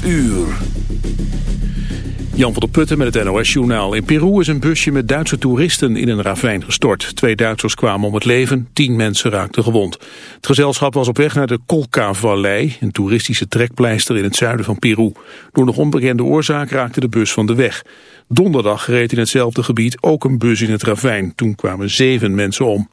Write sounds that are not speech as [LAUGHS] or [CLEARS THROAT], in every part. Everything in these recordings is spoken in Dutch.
12 uur. Jan van der Putten met het NOS-journaal. In Peru is een busje met Duitse toeristen in een ravijn gestort. Twee Duitsers kwamen om het leven, tien mensen raakten gewond. Het gezelschap was op weg naar de Colca-vallei, een toeristische trekpleister in het zuiden van Peru. Door nog onbekende oorzaak raakte de bus van de weg. Donderdag reed in hetzelfde gebied ook een bus in het ravijn. Toen kwamen zeven mensen om.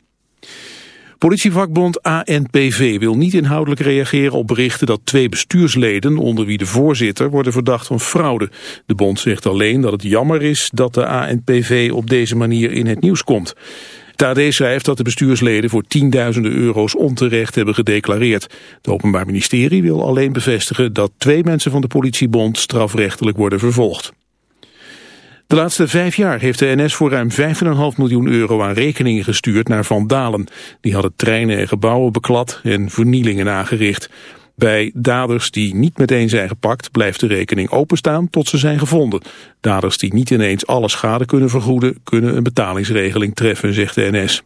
Politievakbond ANPV wil niet inhoudelijk reageren op berichten dat twee bestuursleden, onder wie de voorzitter, worden verdacht van fraude. De bond zegt alleen dat het jammer is dat de ANPV op deze manier in het nieuws komt. Het AD schrijft dat de bestuursleden voor tienduizenden euro's onterecht hebben gedeclareerd. Het Openbaar Ministerie wil alleen bevestigen dat twee mensen van de politiebond strafrechtelijk worden vervolgd. De laatste vijf jaar heeft de NS voor ruim 5,5 miljoen euro aan rekeningen gestuurd naar vandalen. Die hadden treinen en gebouwen beklad en vernielingen aangericht. Bij daders die niet meteen zijn gepakt blijft de rekening openstaan tot ze zijn gevonden. Daders die niet ineens alle schade kunnen vergoeden kunnen een betalingsregeling treffen, zegt de NS.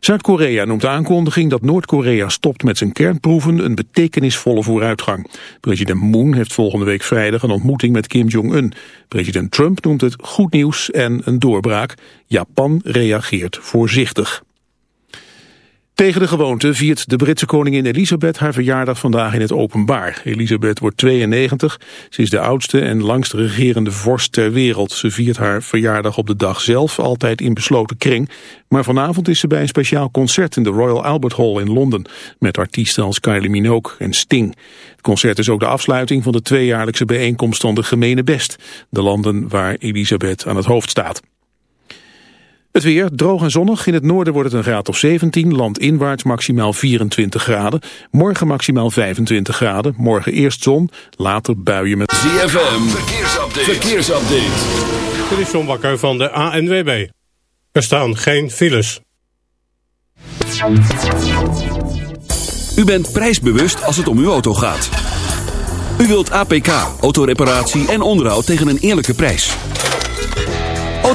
Zuid-Korea noemt de aankondiging dat Noord-Korea stopt met zijn kernproeven een betekenisvolle vooruitgang. President Moon heeft volgende week vrijdag een ontmoeting met Kim Jong-un. President Trump noemt het goed nieuws en een doorbraak. Japan reageert voorzichtig. Tegen de gewoonte viert de Britse koningin Elisabeth haar verjaardag vandaag in het openbaar. Elisabeth wordt 92, ze is de oudste en langst regerende vorst ter wereld. Ze viert haar verjaardag op de dag zelf altijd in besloten kring. Maar vanavond is ze bij een speciaal concert in de Royal Albert Hall in Londen... met artiesten als Kylie Minogue en Sting. Het concert is ook de afsluiting van de tweejaarlijkse bijeenkomst van de Gemene Best. De landen waar Elisabeth aan het hoofd staat. Het weer, droog en zonnig. In het noorden wordt het een graad of 17. Landinwaarts maximaal 24 graden. Morgen maximaal 25 graden. Morgen eerst zon, later buien met... ZFM, verkeersupdate. verkeersupdate. Dit is John Bakker van de ANWB. Er staan geen files. U bent prijsbewust als het om uw auto gaat. U wilt APK, autoreparatie en onderhoud tegen een eerlijke prijs.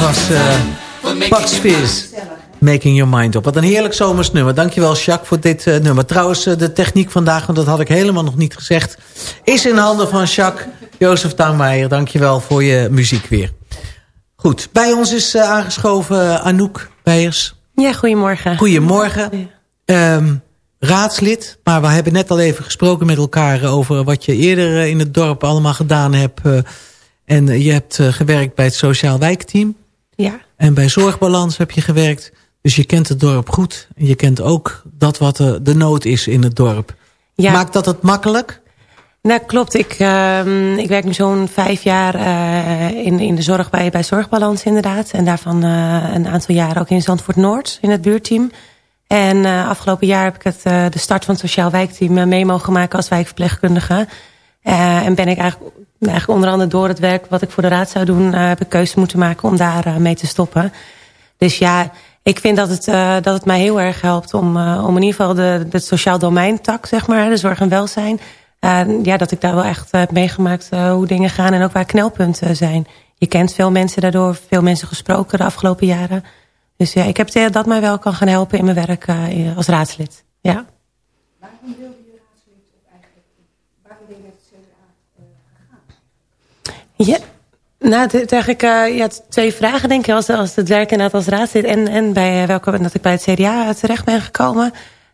Uh, Bugs Fizz. Making Your Mind Up. Wat een heerlijk zomersnummer. Dankjewel Jacques voor dit uh, nummer. Trouwens, uh, de techniek vandaag, want dat had ik helemaal nog niet gezegd... is in handen van Jacques. Jozef Tuinmeijer, dankjewel voor je muziek weer. Goed, bij ons is uh, aangeschoven Anouk Beijers. Ja, goedemorgen. Goedemorgen. Ja. Um, raadslid, maar we hebben net al even gesproken met elkaar... over wat je eerder in het dorp allemaal gedaan hebt... en je hebt gewerkt bij het Sociaal Wijkteam... Ja. En bij Zorgbalans heb je gewerkt. Dus je kent het dorp goed. En je kent ook dat wat de, de nood is in het dorp. Ja. Maakt dat het makkelijk? Nou, klopt. Ik, uh, ik werk nu zo'n vijf jaar uh, in, in de zorg bij, bij Zorgbalans inderdaad. En daarvan uh, een aantal jaren ook in Zandvoort Noord in het buurteam. En afgelopen jaar heb ik het, de start van het Sociaal Wijkteam mee mogen maken als wijkverpleegkundige. En ben ik eigenlijk, eigenlijk onder andere door het werk wat ik voor de raad zou doen... heb ik keuze moeten maken om daar mee te stoppen. Dus ja, ik vind dat het, dat het mij heel erg helpt om, om in ieder geval de, de sociaal domeintak, zeg maar, de zorg en welzijn. Ja, dat ik daar wel echt heb meegemaakt hoe dingen gaan en ook waar knelpunten zijn. Je kent veel mensen daardoor, veel mensen gesproken de afgelopen jaren. Dus ja, ik heb dat mij wel kan gaan helpen in mijn werk als raadslid. Ja je raadslid of eigenlijk, waarom ben je met het CDA gegaan? Ja. Nou, eigenlijk uh, ja, twee vragen denk ik. Als, als het werk inderdaad als raadslid en, en bij welke dat ik bij het CDA terecht ben gekomen.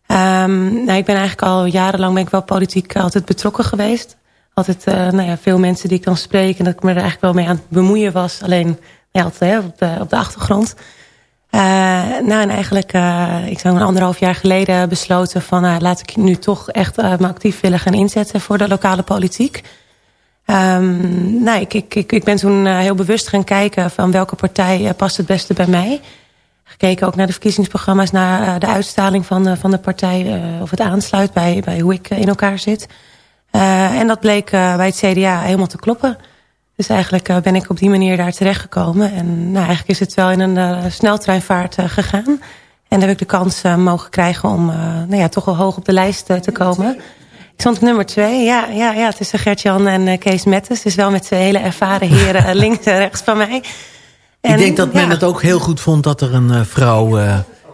Um, nou, ik ben eigenlijk al jarenlang ben ik wel politiek altijd betrokken geweest. Altijd uh, nou ja, veel mensen die ik dan spreek en dat ik me er eigenlijk wel mee aan het bemoeien was. Alleen ja, altijd, hè, op, de, op de achtergrond. Nou, en eigenlijk, ik zou een anderhalf jaar geleden besloten van laat ik nu toch echt me actief willen gaan inzetten voor de lokale politiek. Um, nou, ik, ik, ik, ik ben toen uh, heel bewust gaan kijken van welke partij uh, past het beste bij mij. Gekeken ook naar de verkiezingsprogramma's, naar uh, de uitstraling van, van de partij, of het aansluit bij, bij hoe ik in elkaar zit. en dat bleek bij het CDA helemaal te kloppen. Dus eigenlijk ben ik op die manier daar terechtgekomen. En nou, eigenlijk is het wel in een sneltreinvaart gegaan. En heb ik de kans mogen krijgen om nou ja, toch wel hoog op de lijst te komen. Ik stond op nummer twee. Ja, ja, ja het is Gert-Jan en uh, Kees Mettes. Dus wel met twee hele ervaren heren uh, [LAUGHS] links en rechts van mij. En, ik denk dat men ja. het ook heel goed vond dat er een uh, vrouw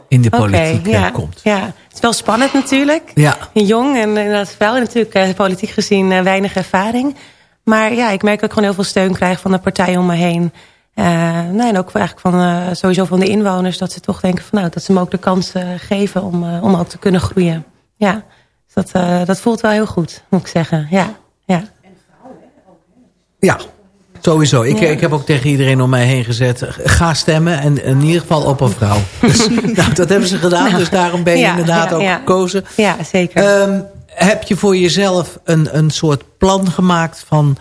in de politiek okay, ja, komt. Ja, het is wel spannend natuurlijk. Ja. Jong en inderdaad vrouw. Natuurlijk politiek gezien weinig ervaring. Maar ja, ik merk dat ik gewoon heel veel steun krijg van de partij om me heen. nou, en ook eigenlijk van, sowieso van de inwoners. Dat ze toch denken van, nou, dat ze me ook de kans geven om, om ook te kunnen groeien. Ja. Dat, uh, dat voelt wel heel goed, moet ik zeggen. Ja, ja. Ja, sowieso. Ik, ja. ik heb ook tegen iedereen om mij heen gezet... ga stemmen en in ieder geval op een vrouw. [LAUGHS] dus, nou, dat hebben ze gedaan, nou, dus daarom ben je ja, inderdaad ja, ook gekozen. Ja, zeker. Um, heb je voor jezelf een, een soort plan gemaakt van...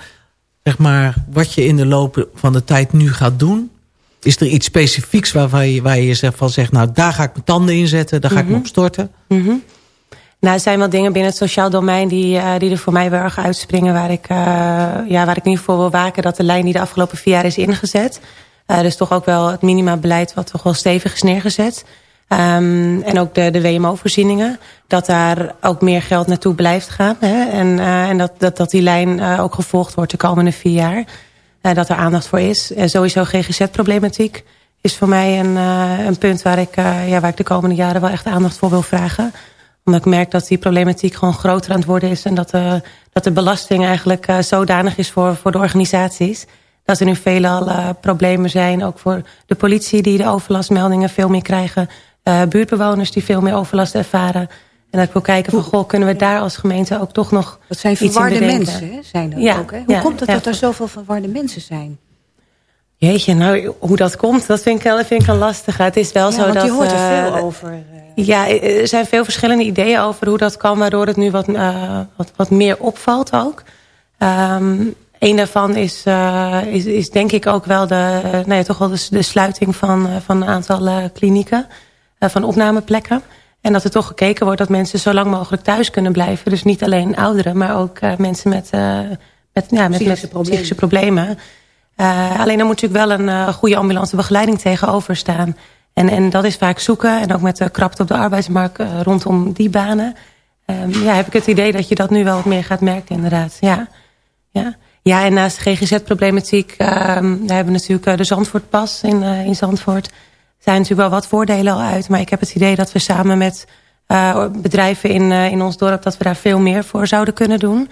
zeg maar, wat je in de loop van de tijd nu gaat doen? Is er iets specifieks waarvan je, waar je van zegt... nou, daar ga ik mijn tanden in zetten, daar ga mm -hmm. ik me op storten? Mm -hmm. Nou, er zijn wel dingen binnen het sociaal domein die, uh, die er voor mij wel erg uitspringen. Waar ik, uh, ja, waar ik ieder geval wil waken dat de lijn die de afgelopen vier jaar is ingezet. Uh, dus toch ook wel het minimabeleid wat toch wel stevig is neergezet. Um, en ook de, de WMO-voorzieningen. Dat daar ook meer geld naartoe blijft gaan. Hè? En, en dat, dat, dat die lijn ook gevolgd wordt de komende vier jaar. dat er aandacht voor is. En sowieso GGZ-problematiek is voor mij een, een punt waar ik, ja, waar ik de komende jaren wel echt aandacht voor wil vragen omdat ik merk dat die problematiek gewoon groter aan het worden is. En dat de, dat de belasting eigenlijk uh, zodanig is voor, voor de organisaties. Dat er nu veelal uh, problemen zijn. Ook voor de politie die de overlastmeldingen veel meer krijgen. Buurtbewoners die veel meer overlast ervaren. En dat ik wil kijken van, goh, kunnen we daar als gemeente ook toch nog Dat zijn verwarde mensen, hè? zijn dat ja, ook. Hè? Hoe ja, komt het dat er zoveel verwarde mensen zijn? Jeetje, nou, hoe dat komt, dat vind ik, wel, vind ik een lastige. Het is wel ja, zo want dat... je hoort er uh, veel over. Uh, ja, er zijn veel verschillende ideeën over hoe dat kan... waardoor het nu wat, uh, wat, wat meer opvalt ook. Um, een daarvan is, is, is denk ik ook wel de, nou ja, toch wel de, de sluiting van, van een aantal klinieken. Van opnameplekken. En dat er toch gekeken wordt dat mensen zo lang mogelijk thuis kunnen blijven. Dus niet alleen ouderen, maar ook mensen met, met, ja, met, met psychische problemen. Uh, alleen dan moet natuurlijk wel een uh, goede ambulance begeleiding tegenover staan. En, en dat is vaak zoeken. En ook met de krapte op de arbeidsmarkt uh, rondom die banen. Um, ja, heb ik het idee dat je dat nu wel wat meer gaat merken inderdaad. Ja. Ja. Ja, en naast de GGZ-problematiek ehm daar hebben we natuurlijk eh, de Zandvoortpas in, eh, in Zandvoort. Er zijn natuurlijk wel wat voordelen al uit. Maar ik heb het idee dat we samen met eh, bedrijven in, eh, in ons dorp... dat we daar veel meer voor zouden kunnen doen.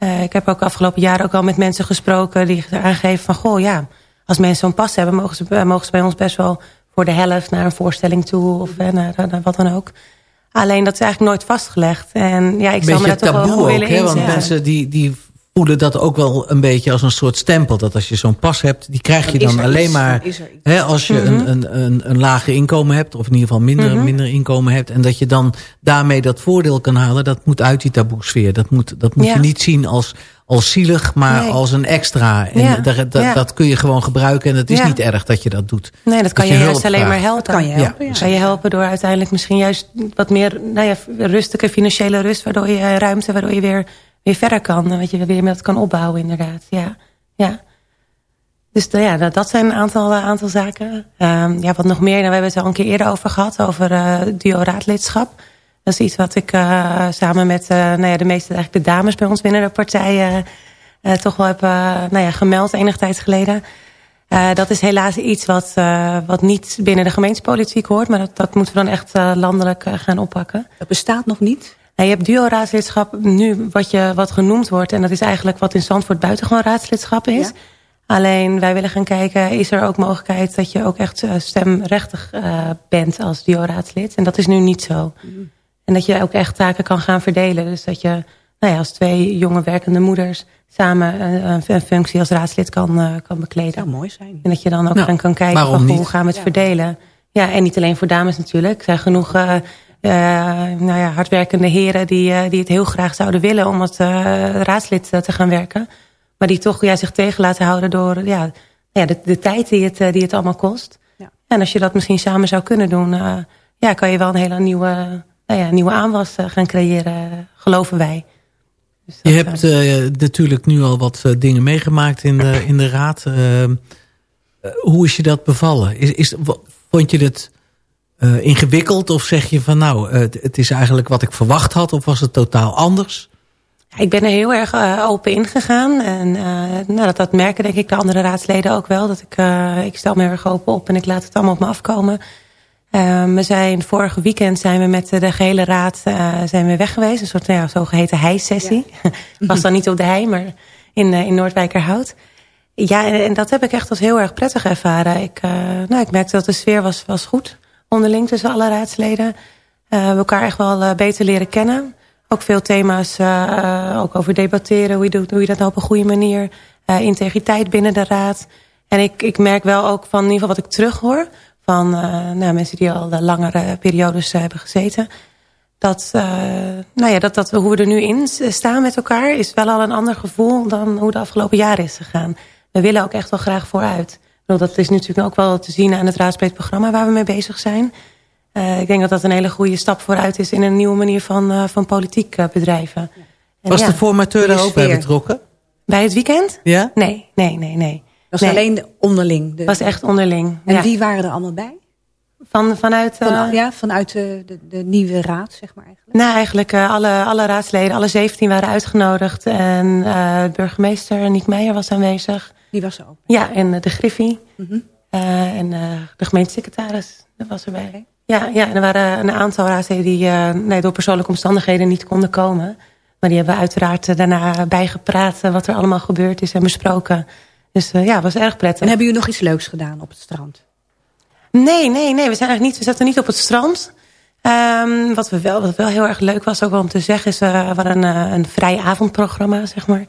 Eh, ik heb ook afgelopen jaren ook al met mensen gesproken... die aangeven van, goh ja, als mensen zo'n pas hebben... Mogen ze, eh, mogen ze bij ons best wel voor de helft naar een voorstelling toe... of eh, naar, naar wat dan ook. Alleen dat is eigenlijk nooit vastgelegd. En ja, ik zou me daar toch wel willen hè? Want mensen die, die voelen dat ook wel een beetje als een soort stempel. Dat als je zo'n pas hebt, die krijg je Dan alleen iets, maar... dan. Hè, als je Mhm. een, een, een, een lager inkomen hebt, of in ieder geval minder, Mhm. minder inkomen hebt... en dat je dan daarmee dat voordeel kan halen, dat moet uit die taboesfeer. Dat moet, dat moet Ja. je niet zien als, als zielig, maar Nee. als een extra. En Ja. dat, dat, Ja. dat kun je gewoon gebruiken en het is niet erg dat je dat doet. Nee, dat kan je juist alleen vraagt. maar helpen. Dat kan je helpen, ja. Kan je helpen door uiteindelijk misschien juist wat meer nou ja, rustige financiële rust. Waardoor je eh, ruimte, waardoor je weer, weer verder kan. En wat je weer met kan opbouwen inderdaad. Ja, ja. Dus eh, ja, dat, zijn een aantal, eh, aantal zaken. Ehm, ja, wat nog meer, nou, we hebben het al een keer eerder over gehad. Over eh duo-raadlidschap. Dat is iets wat ik eh, samen met eh, nou ja, de meeste eigenlijk de dames bij ons binnen de partij... eh, eh, toch wel heb eh, nou ja, gemeld enige tijd geleden. Eh, dat is helaas iets wat, eh, wat niet binnen de gemeentepolitiek hoort. Maar dat, dat moeten we dan echt eh, landelijk eh, gaan oppakken. Dat bestaat nog niet. Nou, je hebt duo-raadslidschap nu wat, je, wat genoemd wordt. En dat is eigenlijk wat in Zandvoort buitengewoon raadslidschap is. Ja. Alleen wij willen gaan kijken, is er ook mogelijkheid dat je ook echt eh, stemrechtig eh, bent als duo-raadslid. En dat is nu niet zo. En dat je ook echt taken kan gaan verdelen. Dus dat je nou ja, als twee jonge werkende moeders samen eh, een, een functie als raadslid kan, eh, kan bekleden. zou mooi zijn. En dat je dan ook Nou, gaan kan kijken van, hoe gaan we het Ja. verdelen. Ja, en niet alleen voor dames natuurlijk. Er zijn genoeg eh, eh, nou ja, hardwerkende heren die, eh, die het heel graag zouden willen om als eh, raadslid te gaan werken. Maar die toch ja, zich tegen laten houden door ja, ja, de, de tijd die het, die het allemaal kost. Ja. En als je dat misschien samen zou kunnen doen, eh, ja, kan je wel een hele nieuwe, nou ja, nieuwe aanwas gaan creëren, geloven wij. Dus Je hebt natuurlijk nu al wat dingen meegemaakt in de, in de raad. Eh, eh, hoe is je dat bevallen? Is, is, vond je het eh, ingewikkeld of zeg je van nou, eh, het, is eigenlijk wat ik verwacht had of was het totaal anders? Ja, Ik ben er heel erg eh, open in gegaan. En eh, nou, dat, dat merken denk ik de andere raadsleden ook wel. Dat ik, eh, ik stel me erg open op en ik laat het allemaal op me afkomen. Ehm, we zijn, vorige weekend zijn we met de gehele raad eh, zijn we weg geweest. Een soort nou ja, zogeheten hei-sessie. [LAUGHS] was dan niet op de hei, maar in, eh, in Noordwijkerhout. Ja, en, en dat heb ik echt als heel erg prettig ervaren. Ik, eh, nou, ik merkte dat de sfeer was, was goed onderling tussen alle raadsleden. Eh, we hebben elkaar echt wel eh, beter leren kennen. Ook veel thema's eh, ook over debatteren. Hoe hoe je dat nou op een goede manier. eh, integriteit binnen de raad. En ik, ik merk wel ook van in ieder geval wat ik terughoor. Van eh, nou, mensen die al langere periodes eh, hebben gezeten. Dat, eh, nou ja, dat, dat hoe we er nu in staan met elkaar... is wel al een ander gevoel dan hoe de afgelopen jaren is gegaan. We willen ook echt wel graag vooruit. Dat is natuurlijk ook wel te zien aan het raadsbreed programma... waar we mee bezig zijn. Eh, ik denk dat dat een hele goede stap vooruit is... in een nieuwe manier van, eh, van politiek eh, bedrijven. En Was ja, de formateur daar ook bij betrokken? Bij het weekend? Ja? Nee, nee, nee, nee. Dat was Nee. alleen de onderling. De, Het was echt onderling. en ja. wie waren er allemaal bij? Van, vanuit... eh, Van, ja, vanuit de, de, de nieuwe raad, zeg maar eigenlijk. Nou, eigenlijk eh, alle, alle raadsleden, alle 17 waren uitgenodigd. En eh, burgemeester Niek Meijer was aanwezig. Die was er ook. Ja, en de Griffie. Mhm. En de gemeentesecretaris dat was erbij. Ja, ja, en er waren een aantal raadsleden die nee, door persoonlijke omstandigheden niet konden komen. Maar die hebben uiteraard daarna bijgepraat wat er allemaal gebeurd is en besproken. Dus ja, het was erg prettig. En hebben jullie nog iets leuks gedaan op het strand? Nee, nee, nee. We, zijn eigenlijk niet, we zaten niet op het strand. Ehm, wat, we wel, wat wel heel erg leuk was, ook wel om te zeggen, is uh, we hadden een, uh, een vrij avondprogramma, zeg maar.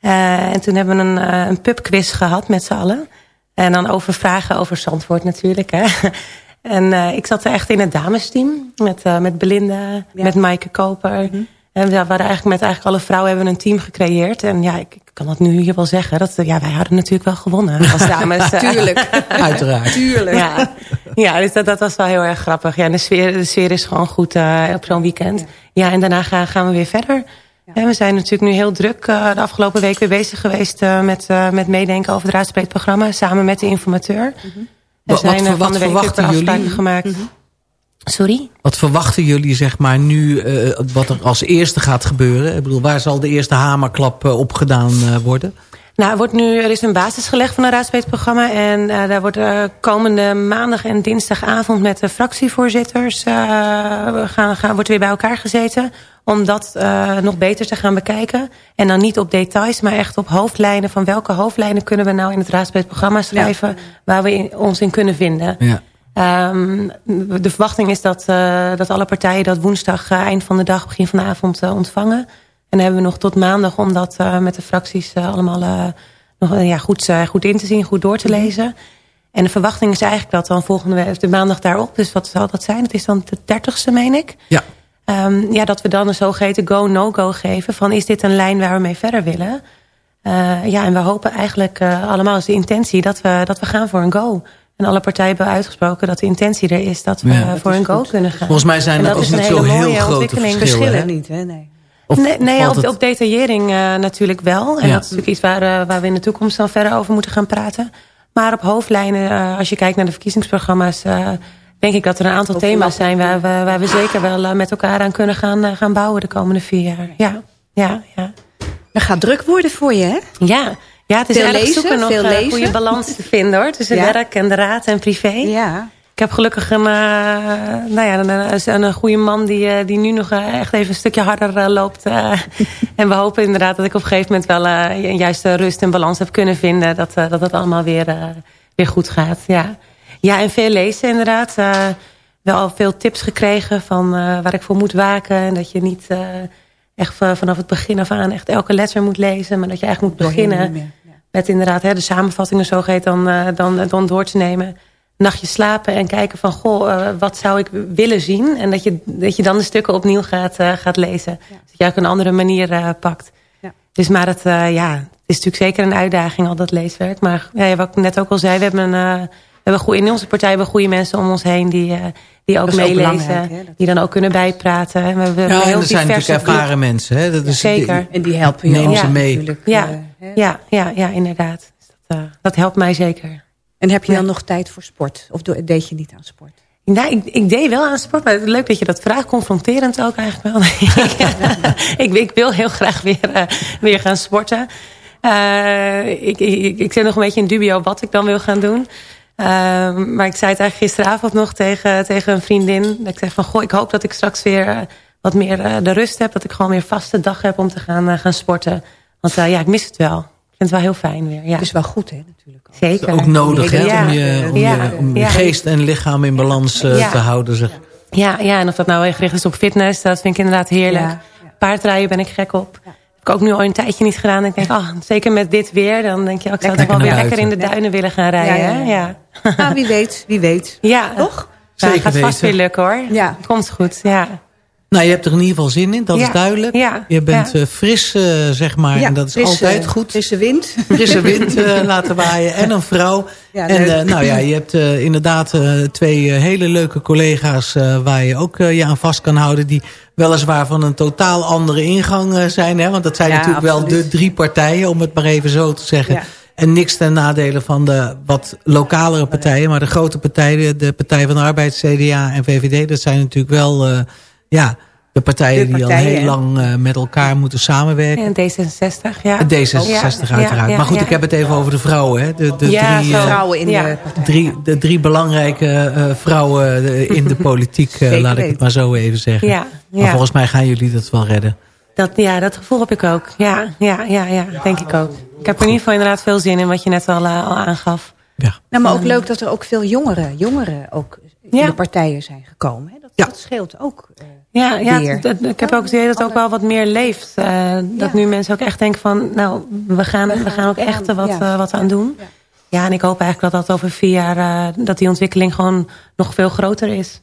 Uh, en toen hebben we een, uh, een pubquiz gehad met z'n allen. En dan over vragen over Zandvoort natuurlijk. Hè. [LAUGHS] en ik zat er echt in het damesteam. Met, met Belinda, ja. met Maaike Koper. Mm -hmm. En we waren eigenlijk met eigenlijk alle vrouwen hebben een team gecreëerd. En ja, ik, ik kan dat nu hier wel zeggen. Dat, ja, wij hadden natuurlijk wel gewonnen als dames. [LAUGHS] Tuurlijk. [LAUGHS] Uiteraard. Tuurlijk. Ja, ja dus dat, dat was wel heel erg grappig. Ja, de, sfeer, de sfeer is gewoon goed uh, op zo'n weekend. Ja. ja, en daarna gaan, gaan we weer verder. Ja. En we zijn natuurlijk nu heel druk uh, de afgelopen week weer bezig geweest... Uh, met, met meedenken over het raadsbreed programma... samen met de informateur. Mm -hmm. Er zijn wat, van de week verwachten afspraken jullie? gemaakt. Mm -hmm. Sorry? Wat verwachten jullie zeg maar nu uh, wat er als eerste gaat gebeuren? Ik bedoel, waar zal de eerste hamerklap uh, op gedaan uh, worden? Nou, er, wordt nu, er is een basis gelegd van een raadspleegprogramma. En eh, daar wordt eh, komende maandag en dinsdagavond met de fractievoorzitters eh, gaan, gaan, wordt weer bij elkaar gezeten. Om dat eh, nog beter te gaan bekijken. En dan niet op details, maar echt op hoofdlijnen. Van welke hoofdlijnen kunnen we nou in het raadspleegprogramma schrijven. Waar we in- ons in kunnen vinden. Ja. Ehm, de verwachting is dat, eh, dat alle partijen dat woensdag eh, eind van de dag, begin van de avond eh, ontvangen. En dan hebben we nog tot maandag om dat met de fracties allemaal nog, ja, goed, goed in te zien, goed door te lezen. En de verwachting is eigenlijk dat dan volgende week, de maandag daarop, dus wat zal dat zijn? Het is dan de 30ste, meen ik. Ja. Ehm, ja, dat we dan een zogeheten go-no-go geven. Van is dit een lijn waar we mee verder willen? Ja, en we hopen eigenlijk allemaal is de intentie dat we, dat we gaan voor een go. En alle partijen hebben uitgesproken dat de intentie er is dat we Ja, eh, voor een go kunnen gaan. Volgens mij zijn er dat ook niet zo hele heel mooie grote ontwikkeling. verschillen. Niet, hè? Nee. Of nee, nee op, het- op detaillering eh, natuurlijk wel. En Ja. dat is natuurlijk iets waar, eh, waar we in de toekomst dan verder over moeten gaan praten. Maar op hoofdlijnen, eh, als je kijkt naar de verkiezingsprogramma's... eh, denk ik dat er een aantal thema's zijn... waar we, waar we zeker wel eh, met elkaar aan kunnen gaan, gaan bouwen de komende vier jaar. Ja, ja, ja. Dat gaat druk worden voor je, hè? Ja, ja het is Veel lezen, zoeken nog veel een lezen. goede balans te vinden hoor. Tussen Ja. werk en de raad en privé. Ja. Ik heb gelukkig een, eh, nou ja, een, een, een goede man die, eh, die nu nog eh, echt even een stukje harder eh, loopt. eh. [LAUGHS] en we hopen inderdaad dat ik op een gegeven moment wel eh, een juiste rust en balans heb kunnen vinden. Dat eh, dat het allemaal weer, eh, weer goed gaat. Ja. ja, en veel lezen inderdaad. Eh, wel veel tips gekregen van eh, waar ik voor moet waken. En dat je niet eh, echt vanaf het begin af aan echt elke letter moet lezen. Maar dat je eigenlijk moet beginnen met inderdaad hè, de samenvattingen zo heet dan, eh, dan, dan door te nemen. Nachtje slapen en kijken van, goh, eh, wat zou ik willen zien? En dat je, dat je dan de stukken opnieuw gaat, eh, gaat lezen. Dat je ook een andere manier pakt. Ja. Dus maar het, ja, het is natuurlijk zeker een uitdaging, al dat leeswerk. Maar ja, wat ik net ook al zei, we hebben, een, we hebben goede, in onze partij hebben goede mensen om ons heen... die, die ook Dat is ook meelezen, die dan ook kunnen bijpraten. En we hebben Ja, en heel er zijn diverse natuurlijk ervaren mensen. Hè? Dat is, Zeker. En die helpen je Neem ook ze mee. natuurlijk. Ja, eh, ja, ja, ja, inderdaad. Dus dat, eh, dat helpt mij zeker. En heb je Ja. dan nog tijd voor sport? Of deed je niet aan sport? Nou, ik, ik deed wel aan sport, maar leuk dat je dat vraagt. Confronterend ook eigenlijk wel. [LAUGHS] ik, ik wil heel graag weer, eh, weer gaan sporten. Eh, ik, ik, ik zit nog een beetje in dubio wat ik dan wil gaan doen. Eh, maar ik zei het eigenlijk gisteravond nog tegen, tegen een vriendin. Dat ik zeg van, goh, ik hoop dat ik straks weer eh, wat meer eh, de rust heb. Dat ik gewoon weer vaste dag heb om te gaan, eh, gaan sporten. Want ja, ik mis het wel. Ik vind het wel heel fijn weer. Ja. Dat is wel goed, hè, natuurlijk. ook. Zeker. ook nodig hè, Ja. om, je, om, Ja. je, om je Ja. geest en lichaam in balans Ja. te houden. Zeg. Ja, ja, en of dat nou weer gericht is op fitness, dat vind ik inderdaad heerlijk. Ja, ja. Paardrijden ben ik gek op. Heb ik ook nu al een tijdje niet gedaan. Ik denk, oh, zeker met dit weer, dan denk je, oh, ik zou toch wel weer lekker in de duinen willen gaan rijden. Ja, hè? ja, Ja, ja. Nou, wie weet, wie weet. ja. Toch? Ja, Zeker gaat vast weer lukken hoor. Ja. Komt goed, ja. Nou, je hebt er in ieder geval zin in, dat Ja. is duidelijk. Ja. Je bent Ja. eh, fris, eh, zeg maar, Ja, en dat is frisse- altijd goed. Frisse wind. [LAUGHS] Frisse wind eh, laten waaien en een vrouw. Ja, en nou ja, je hebt inderdaad twee hele leuke collega's... waar je ook je aan vast kan houden... die weliswaar van een totaal andere ingang zijn. Hè? Want dat zijn natuurlijk wel de drie partijen, om het maar even zo te zeggen. Ja. En niks ten nadele van de wat lokalere partijen. Maar de grote partijen, de Partij van de Arbeid, CDA en VVD... dat zijn natuurlijk wel ja, de partijen De die al heel lang eh, met elkaar moeten samenwerken. En D66, ja. D66 Ja, uiteraard. ja, ja, maar goed, ja. ik heb het even over de vrouwen. Hè? De, de, Ja, drie, zo. eh, Vrouwen in Ja. de drie, de drie belangrijke eh, vrouwen in de [LAUGHS] politiek, laat ik het maar zo even zeggen. Ja, Maar volgens mij gaan jullie dat wel redden. Dat, ja, dat gevoel heb ik ook. Ja, ja, ja, ja, denk ik ook. Ik heb er in ieder geval inderdaad veel zin in wat je net al, al aangaf. Ja. Nou, maar ook leuk dat er ook veel jongeren, jongeren ook in de partijen zijn gekomen. Hè? Dat, Ja. dat scheelt ook. Eh. Ja, ja Weer. het- het- ik heb ook het idee dat het ook wel wat meer leeft. Eh, dat Ja. nu mensen ook echt denken van, nou, we gaan, we gaan ook echt er wat, Ja. eh, wat aan doen. Ja. Ja, en ik hoop eigenlijk dat dat over vier jaar, eh, dat die ontwikkeling gewoon nog veel groter is.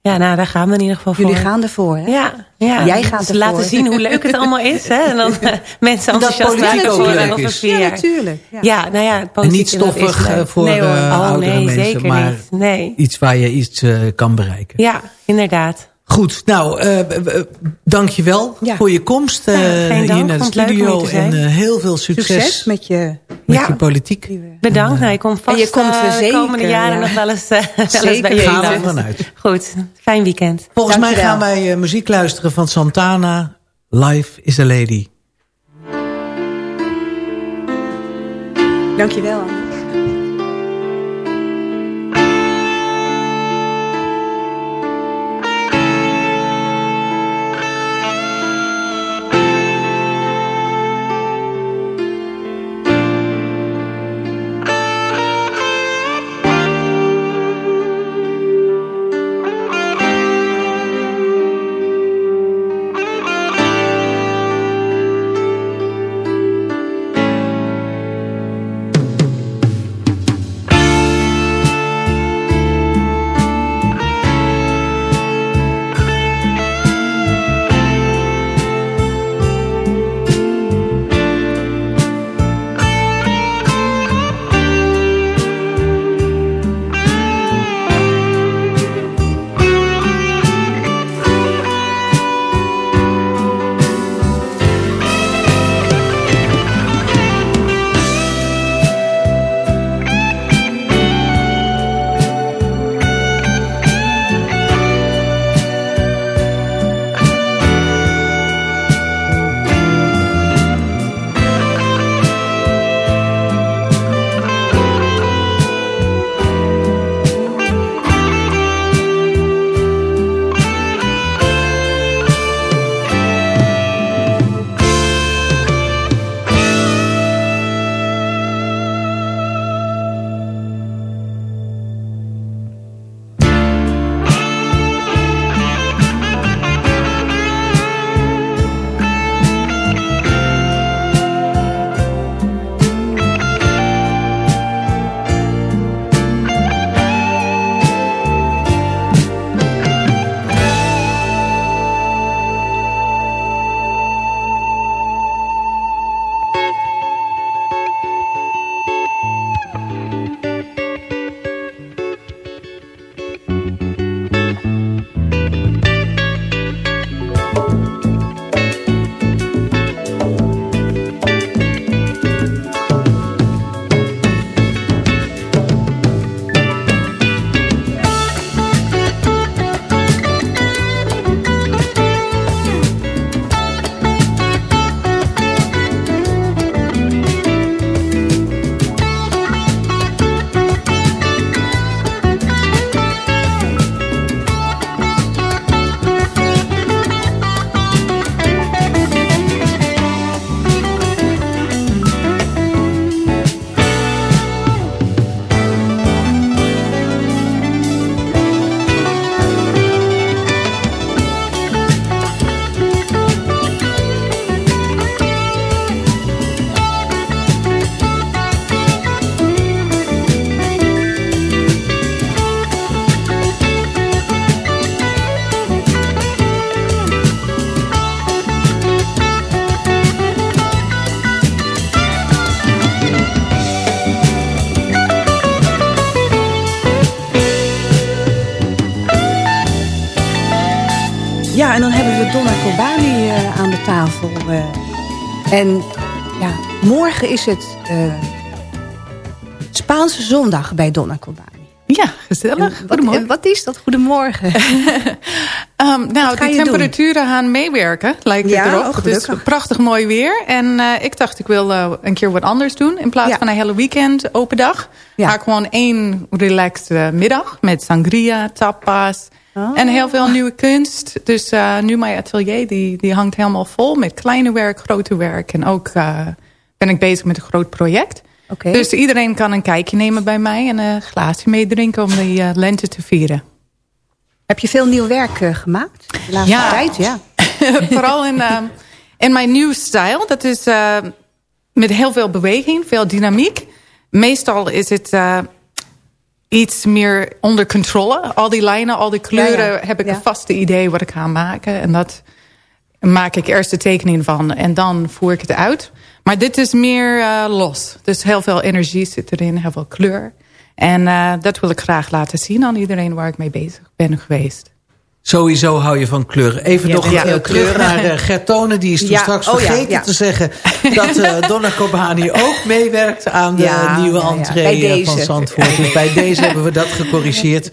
Ja, nou, daar gaan we in ieder geval voor. Jullie gaan ervoor, hè? Ja, ja. Jij gaat laten ervoor. zien hoe leuk het allemaal is. Hè? En dan [LAUGHS] eh, mensen enthousiast maken voor en over vier Ja, jaar. natuurlijk. Ja. Ja, nou ja, En politiek niet stoffig eh, voor nee, eh, oh, oudere nee, mensen. zeker maar niet. Nee. iets waar je iets eh, kan bereiken. Ja, inderdaad. Goed, nou, eh, b- b- dank je wel Ja. voor je komst eh, Ja, dank. hier naar de studio. En eh, heel veel succes, Succes met je... met Ja. je politiek. Bedankt. Nou, je komt vast En je komt eh, de komende jaren ja. nog wel eens, eh, [LAUGHS] wel eens bij jullie gaan we vanuit. Goed, fijn weekend. Volgens mij Dankjewel. gaan wij eh, muziek luisteren van Santana. Life is a Lady. Dankjewel. En ja, morgen is het eh, Spaanse zondag bij Donna Kobani. Ja, gezellig. En wat, Goedemorgen. en wat is dat? Goedemorgen. [LAUGHS] Ehm, nou, de doen? temperaturen gaan meewerken, lijkt Ja, het erop. oh, het is prachtig mooi weer. En eh, ik dacht, ik wil eh, een keer wat anders doen. In plaats Ja. van een hele weekend, open dag. Ja. Ga gewoon één relaxed eh, middag. Met sangria, tapas. Oh. En heel veel nieuwe kunst. Dus eh, nu mijn atelier, die, die hangt helemaal vol. Met kleine werk, grote werk. En ook eh, ben ik bezig met een groot project. Dus iedereen kan een kijkje nemen bij mij. En een glaasje meedrinken om die lente te vieren. Heb je veel nieuw werk gemaakt? De laatste Ja. tijd, ja. [LAUGHS] Vooral in, in mijn nieuwe stijl. Dat is met heel veel beweging, veel dynamiek. Meestal is het eh, iets meer onder controle. Al die lijnen, al die kleuren Ja, ja. heb ik Ja. een vaste idee wat ik ga maken. En dat maak ik eerst de tekening van en dan voer ik het uit. Maar dit is meer eh, los. Dus heel veel energie zit erin, heel veel kleur. En eh, dat wil ik graag laten zien aan iedereen waar ik mee bezig ben geweest. Sowieso hou je van kleur. Even Ja, nog ja, eh, heel terug kleur. naar uh, Gertone. Die is toen Ja, straks oh vergeten ja. te zeggen... dat eh, [LAUGHS] Donna Kobani ook meewerkt aan de Ja, nieuwe ja, ja. entree Bij eh, van. Zandvoort. Dus bij deze hebben we dat gecorrigeerd.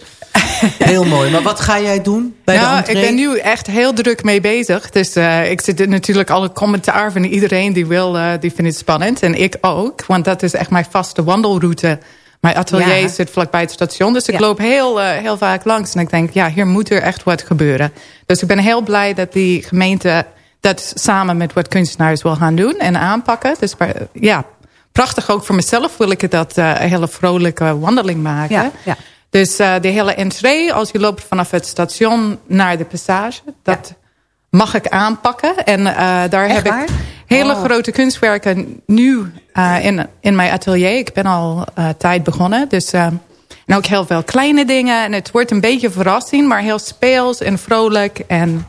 Heel mooi. Maar wat ga jij doen bij de nou, entree? ik ben nu echt heel druk mee bezig. Dus eh, ik zit natuurlijk alle commentaar van iedereen die wil, eh, die vindt het spannend. En ik ook, want dat is echt mijn vaste wandelroute. Mijn atelier Ja. zit vlakbij het station. Dus ik Ja. loop heel, eh, heel vaak langs. En ik denk, ja, hier moet er echt wat gebeuren. Dus ik ben heel blij dat die gemeente dat samen met wat kunstenaars wil gaan doen en aanpakken. Dus eh, ja, prachtig ook voor mezelf wil ik dat eh, een hele vrolijke wandeling maken. Ja, ja. Dus eh, de hele entree, als je loopt vanaf het station naar de passage... dat mag ik aanpakken. En daar Echt heb waar? ik hele Oh. grote kunstwerken nu eh, in, in mijn atelier. Ik ben al eh, tijd begonnen. Dus, eh, en ook heel veel kleine dingen. En het wordt een beetje verrassing, maar heel speels en vrolijk. En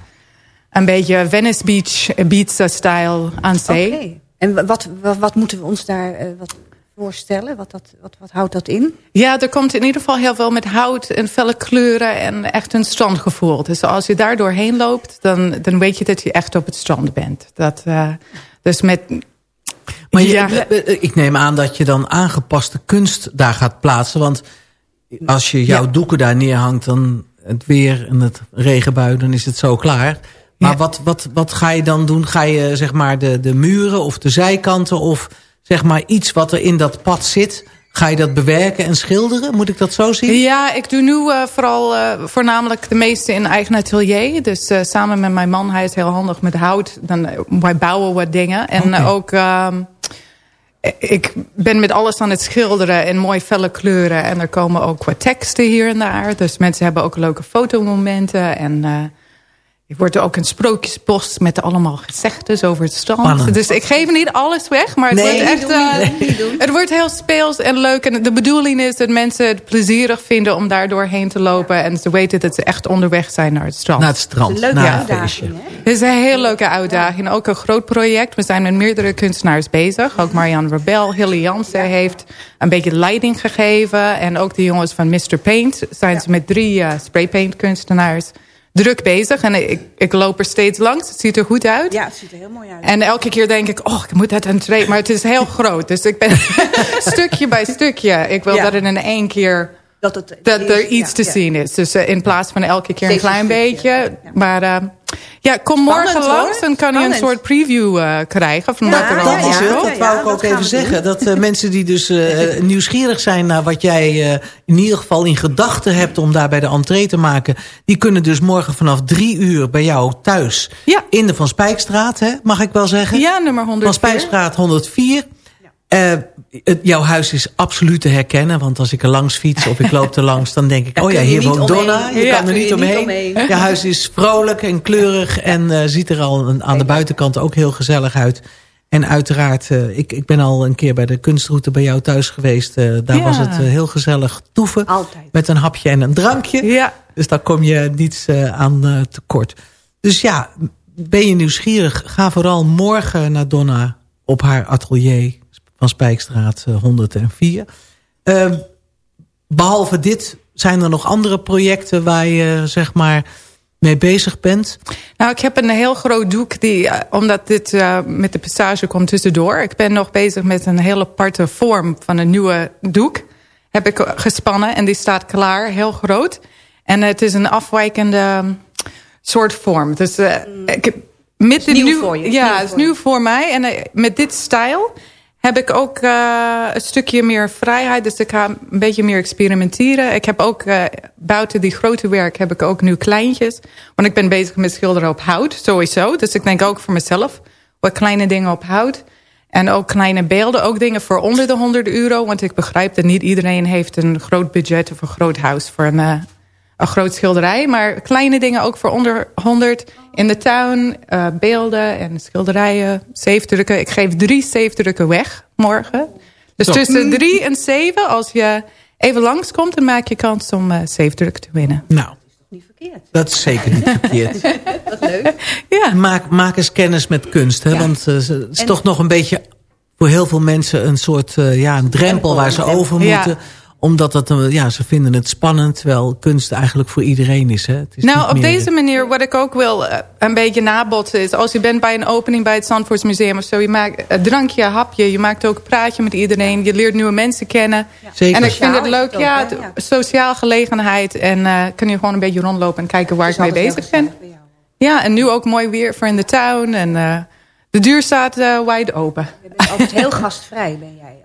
een beetje Venice Beach, Ibiza-style aan zee. Oké. En wa- wat, wat, wat moeten we ons daar wat voorstellen? Wat, dat, wat, wat houdt dat in? Ja, er komt in ieder geval heel veel met hout en felle kleuren en echt een strandgevoel. Dus als je daar doorheen loopt, dan, dan weet je dat je echt op het strand bent. Dat, eh, dus met... Maar je- ja, eh, eh, ik neem aan dat je dan aangepaste kunst daar gaat plaatsen. Want als je jouw Ja. doeken daar neerhangt, dan het weer en het regenbui, dan is het zo klaar. Maar Ja. wat, wat, wat ga je dan doen? Ga je zeg maar de, de muren of de zijkanten of zeg maar iets wat er in dat pad zit... Ga je dat bewerken en schilderen? Moet ik dat zo zien? Ja, ik doe nu eh, vooral eh, voornamelijk de meeste in eigen atelier. Dus eh, samen met mijn man, hij is heel handig met hout. Dan, wij bouwen wat dingen. En ook, ehm, ik ben met alles aan het schilderen in mooie felle kleuren. En er komen ook wat teksten hier en daar. Dus mensen hebben ook leuke fotomomenten. En ik word ook een sprookjesbos met allemaal gezegdes over het strand. Spannend. Dus ik geef niet alles weg, maar het Nee, wordt niet echt... eh, het wordt heel speels en leuk. En de bedoeling is dat mensen het plezierig vinden om daar doorheen te lopen. En ze weten dat ze echt onderweg zijn naar het strand. Naar het strand, Een leuke een uitdaging, hè? Het is een heel leuke uitdaging. Ook een groot project. We zijn met meerdere kunstenaars bezig. Ook Marianne Rebel, Hilly Jansen heeft een beetje leiding gegeven. En ook de jongens van Mr. Paint zijn ze met drie eh, spraypaint kunstenaars druk bezig. En ik, ik loop er steeds langs. Het ziet er goed uit. Ja, het ziet er heel mooi uit. En elke keer denk ik, oh, ik moet dat een trade. Maar het is heel groot. Dus ik ben [LAUGHS] stukje bij stukje. Ik wil Ja. dat het in één keer dat het, dat er ja, iets te ja. zien is. Dus eh, in plaats van elke keer een klein beetje. Ja. Maar eh, ja, kom morgen Spannend, langs. Dan kan je een soort preview eh, krijgen van Ja, wat er ja, Dat allemaal is ja. het, dat wou ik ook even doen. zeggen. Dat eh, mensen die dus eh, nieuwsgierig zijn naar wat jij eh, in ieder geval in gedachten hebt om daar bij de entree te maken. Die kunnen dus morgen vanaf drie uur bij jou thuis Ja. in de Van Spijkstraat, hè, mag ik wel zeggen. Ja, nummer Van 104. Spijkstraat 104. Eh, het, jouw huis is absoluut te herkennen. Want als ik er langs fiets of ik loop er [LAUGHS] langs... dan denk ik, Daar oh ja, hier woont. Donna. Je Ja, kan er niet je niet omheen. Je huis is vrolijk en kleurig. En eh, ziet er al een- aan de buitenkant ook heel gezellig uit. En uiteraard, eh, ik, ik ben al een keer bij de kunstroute bij jou thuis geweest. Daar Ja. was het heel gezellig toeven. Altijd. Met een hapje en een drankje. Ja. Dus daar kom je niets aan tekort. Dus ja, ben je nieuwsgierig? Ga vooral morgen naar Donna op haar atelier van Spijkstraat eh, 104. Eh, behalve dit, zijn er nog andere projecten waar je zeg maar mee bezig bent? Nou, ik heb een heel groot doek, die, eh, omdat dit eh, met de passage komt tussendoor. Ik ben nog bezig met een hele aparte vorm van een nieuwe doek. Heb ik gespannen en die staat klaar, heel groot. En het is een afwijkende ehm, soort vorm. Dus eh, ik, heb- met dit nieuw nieuw- voor je, Ja, het is nieuw voor mij. En met dit stijl heb ik ook eh, een stukje meer vrijheid. Dus ik ga een beetje meer experimenteren. Ik heb ook eh, buiten die grote werk heb ik ook nu kleintjes. Want ik ben bezig met schilderen op hout, sowieso. Dus ik denk ook voor mezelf wat kleine dingen op hout. En ook kleine beelden, ook dingen voor onder de 100 euro. Want ik begrijp dat niet iedereen heeft een groot budget of een groot huis voor een, eh, een groot schilderij. Maar kleine dingen ook voor onder 100 in de tuin. eh, beelden en schilderijen, zeefdrukken. Ik geef drie zeefdrukken weg morgen. Dus Zo. tussen drie en zeven, als je even langskomt... dan maak je kans om eh zeefdruk te winnen. Nou, Niet verkeerd. dat is zeker niet verkeerd. [LAUGHS] Dat is leuk. [LAUGHS] Ja, Maak, maak eens kennis met kunst. Hè? Ja. Want eh, het is En- toch nog een beetje voor heel veel mensen een soort eh, ja, een drempel waar ze over Ja. Omdat dat, ja, ze vinden het spannend, terwijl kunst eigenlijk voor iedereen is. Hè? Het is Nou, op meer- deze manier, wat ik ook wil eh, een beetje nabotsen is... als je bent bij een opening bij het Zandvoorts Museum of zo... je maakt een drankje, een hapje, je maakt ook een praatje met iedereen... je leert nieuwe mensen kennen. Zeker. En ik vind het leuk, het ja, sociaal gelegenheid... en eh kun je gewoon een beetje rondlopen en kijken waar ik mee bezig ben. Ja, en nu ook mooi weer voor in de tuin. En eh, de deur staat eh wide open. Je bent altijd heel gastvrij, ben jij.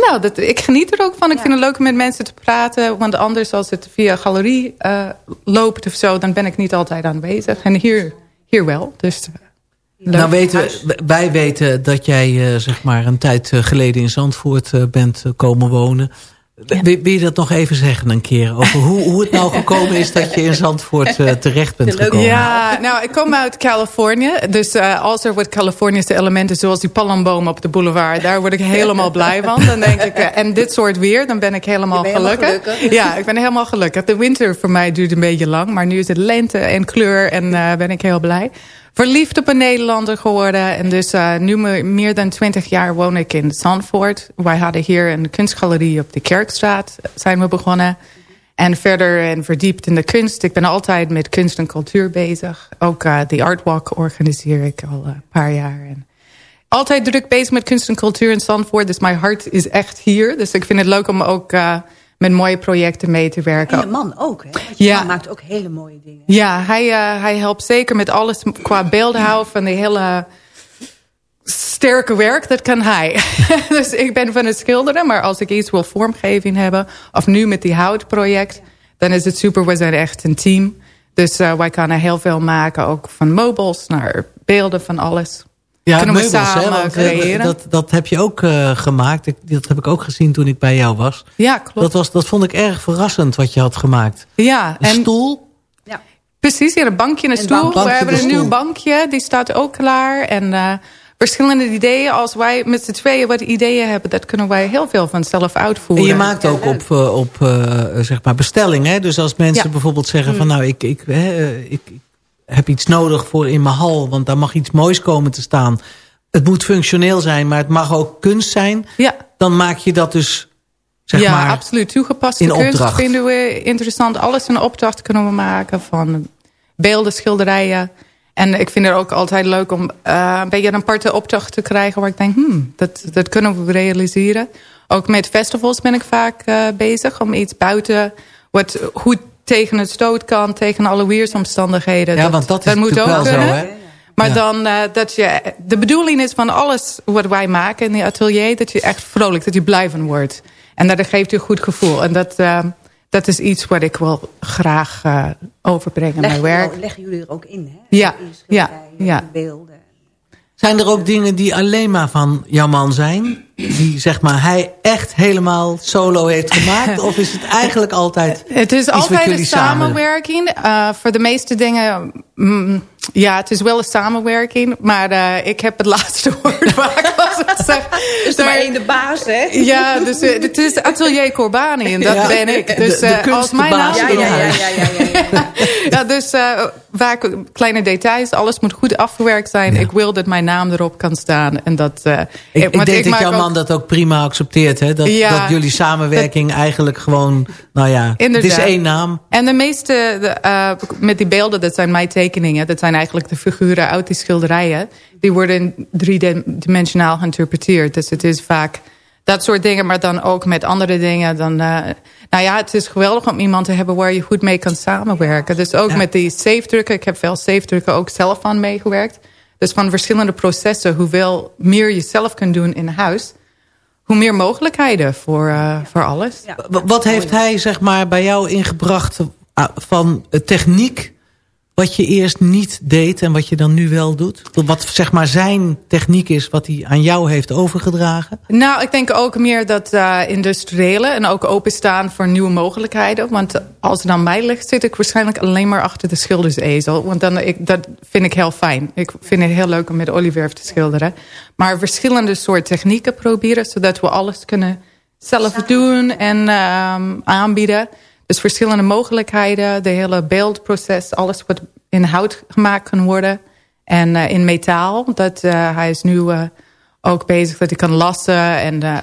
Nou, dat, ik geniet er ook van. Ik vind het leuk om met mensen te praten. Want anders als het via galerie eh, loopt of zo... dan ben ik niet altijd aanwezig. En hier, hier wel. Dus, eh. Nou weten, we- wij weten dat jij eh, zeg maar een tijd geleden in Zandvoort bent komen wonen. Wil, wil je dat nog even zeggen een keer? Over hoe, hoe het nou gekomen is dat je in Zandvoort eh, terecht bent gekomen? Ja, nou, ik kom uit Californië. Dus eh, als er wat Californische elementen... zoals die palmboom op de boulevard... daar word ik helemaal blij van. Dan denk ik, eh, en dit soort weer, dan ben ik helemaal gelukkig. gelukkig. Ja, ik ben helemaal gelukkig. De winter voor mij duurt een beetje lang... maar nu is het lente en kleur en eh, ben ik heel blij. Verliefd op een Nederlander geworden. En dus eh, nu me- meer dan twintig jaar woon ik in Zandvoort. Wij hadden hier een kunstgalerie op de Kerkstraat. Zijn we begonnen. En verder en verdiept in de kunst. Ik ben altijd met kunst en cultuur bezig. Ook eh de Artwalk organiseer ik al een paar jaar. En altijd druk bezig met kunst en cultuur in Zandvoort. Dus mijn hart is echt hier. Dus ik vind het leuk om ook eh, met mooie projecten mee te werken. En je man ook, hè? Want je Ja. man maakt ook hele mooie dingen. Ja, hij, eh, hij helpt zeker met alles qua beeldhouden van de hele sterke werk. Dat kan hij. [LAUGHS] dus ik ben van het schilderen. Maar als ik iets wil vormgeving hebben. Of nu met die houtproject. Dan is het super. We zijn echt een team. Dus eh, wij kunnen heel veel maken. Ook van mobiles naar beelden van alles. Ja, Kunnen we meubels, hè, samen eh, creëren. Dat, dat heb je ook eh, gemaakt. Ik, dat heb ik ook gezien toen ik bij jou was. Ja, klopt. Dat, was, dat vond ik erg verrassend wat je had gemaakt. ja, Een en stoel? Precies, ja, een bankje en een Een stoel. bankje, We hebben een nieuw bankje, die staat ook klaar. En eh, verschillende ideeën. Als wij met z'n tweeën wat ideeën hebben... dat kunnen wij heel veel vanzelf En uitvoeren. je maakt ook op, op eh, zeg maar bestelling. Hè? Dus als mensen Ja. bijvoorbeeld zeggen van nou ik, ik, hè, ik, ik heb iets nodig voor in mijn hal. Want daar mag iets moois komen te staan. Het moet functioneel zijn, maar het mag ook kunst zijn. Ja, Dan maak je dat dus zeg ja maar absoluut. Toegepaste in kunst opdracht. vinden we interessant. Alles in opdracht kunnen we maken. Van beelden, schilderijen. En ik vind het ook altijd leuk om eh, een beetje een aparte opdracht te krijgen... waar ik denk, hmm, dat, dat kunnen we realiseren. Ook met festivals ben ik vaak eh, bezig. Om iets buiten wat goed tegen het stoot kan... tegen alle weersomstandigheden. Ja, want dat is moet natuurlijk ook wel zo, hè? Maar Ja. dan eh, dat je... De bedoeling is van alles wat wij maken in die atelier... dat je echt vrolijk, dat je blij van wordt. En dat geeft je een goed gevoel. En dat, eh, dat is iets wat ik wel graag eh, overbreng in mijn werk. leggen jullie er ook in, hè? Ja, In ja, ja. in beelden. Zijn er ook dingen die alleen maar van jouw man zijn? Die zeg maar hij echt helemaal solo heeft gemaakt? of is het eigenlijk altijd [LAUGHS] Het is altijd een samenwerking. Eh, voor de meeste dingen... mm, ja, het is wel een samenwerking. Maar eh, ik heb het [LAUGHS] laatste woord vaak als ik het zeg. Is er maar één de baas, hè? Ja, dus eh, het is Atelier Corbani en dat Ja, ben ik. Dus de eh, als mijn naam... Ja, ja, ja, ja, ja, ja, ja. Ja, dus eh, vaak kleine details. Alles moet goed afgewerkt zijn. Ik wil dat mijn naam erop kan staan. En dat, eh, Ik, ik want denk dat maak jouw ook- man dat ook prima accepteert. Hè? Dat, Ja, dat jullie samenwerking eigenlijk gewoon... Nou ja, Inderdaad. het is één naam. En de meeste, de, eh, met die beelden, dat zijn mijn tekeningen. Dat zijn eigenlijk de figuren uit die schilderijen. Die worden driedimensionaal geïnterpreteerd. Dus het is vaak dat soort dingen, maar dan ook met andere dingen. Dan, eh, nou ja, het is geweldig om iemand te hebben waar je goed mee kan samenwerken. Dus ook Ja. met die safe-drukken. Ik heb veel safe-drukken ook zelf aan meegewerkt. Dus van verschillende processen, hoeveel meer je zelf kan doen in huis... hoe meer mogelijkheden voor, eh, voor alles. Wat heeft hij zeg maar bij jou ingebracht ah, van eh, techniek... wat je eerst niet deed en wat je dan nu wel doet? Wat zeg maar zijn techniek is wat hij aan jou heeft overgedragen? Nou, ik denk ook meer dat eh industriële en ook openstaan voor nieuwe mogelijkheden. Want als het aan mij ligt, zit ik waarschijnlijk alleen maar achter de schildersezel. Want dan, ik, dat vind ik heel fijn. Ik vind het heel leuk om met olieverf te schilderen. Maar verschillende soorten technieken proberen, zodat we alles kunnen zelf doen en ehm, aanbieden. Dus verschillende mogelijkheden, de hele beeldproces, alles wat in hout gemaakt kan worden. En eh, in metaal, dat, eh, hij is nu eh, ook bezig dat hij kan lassen en eh,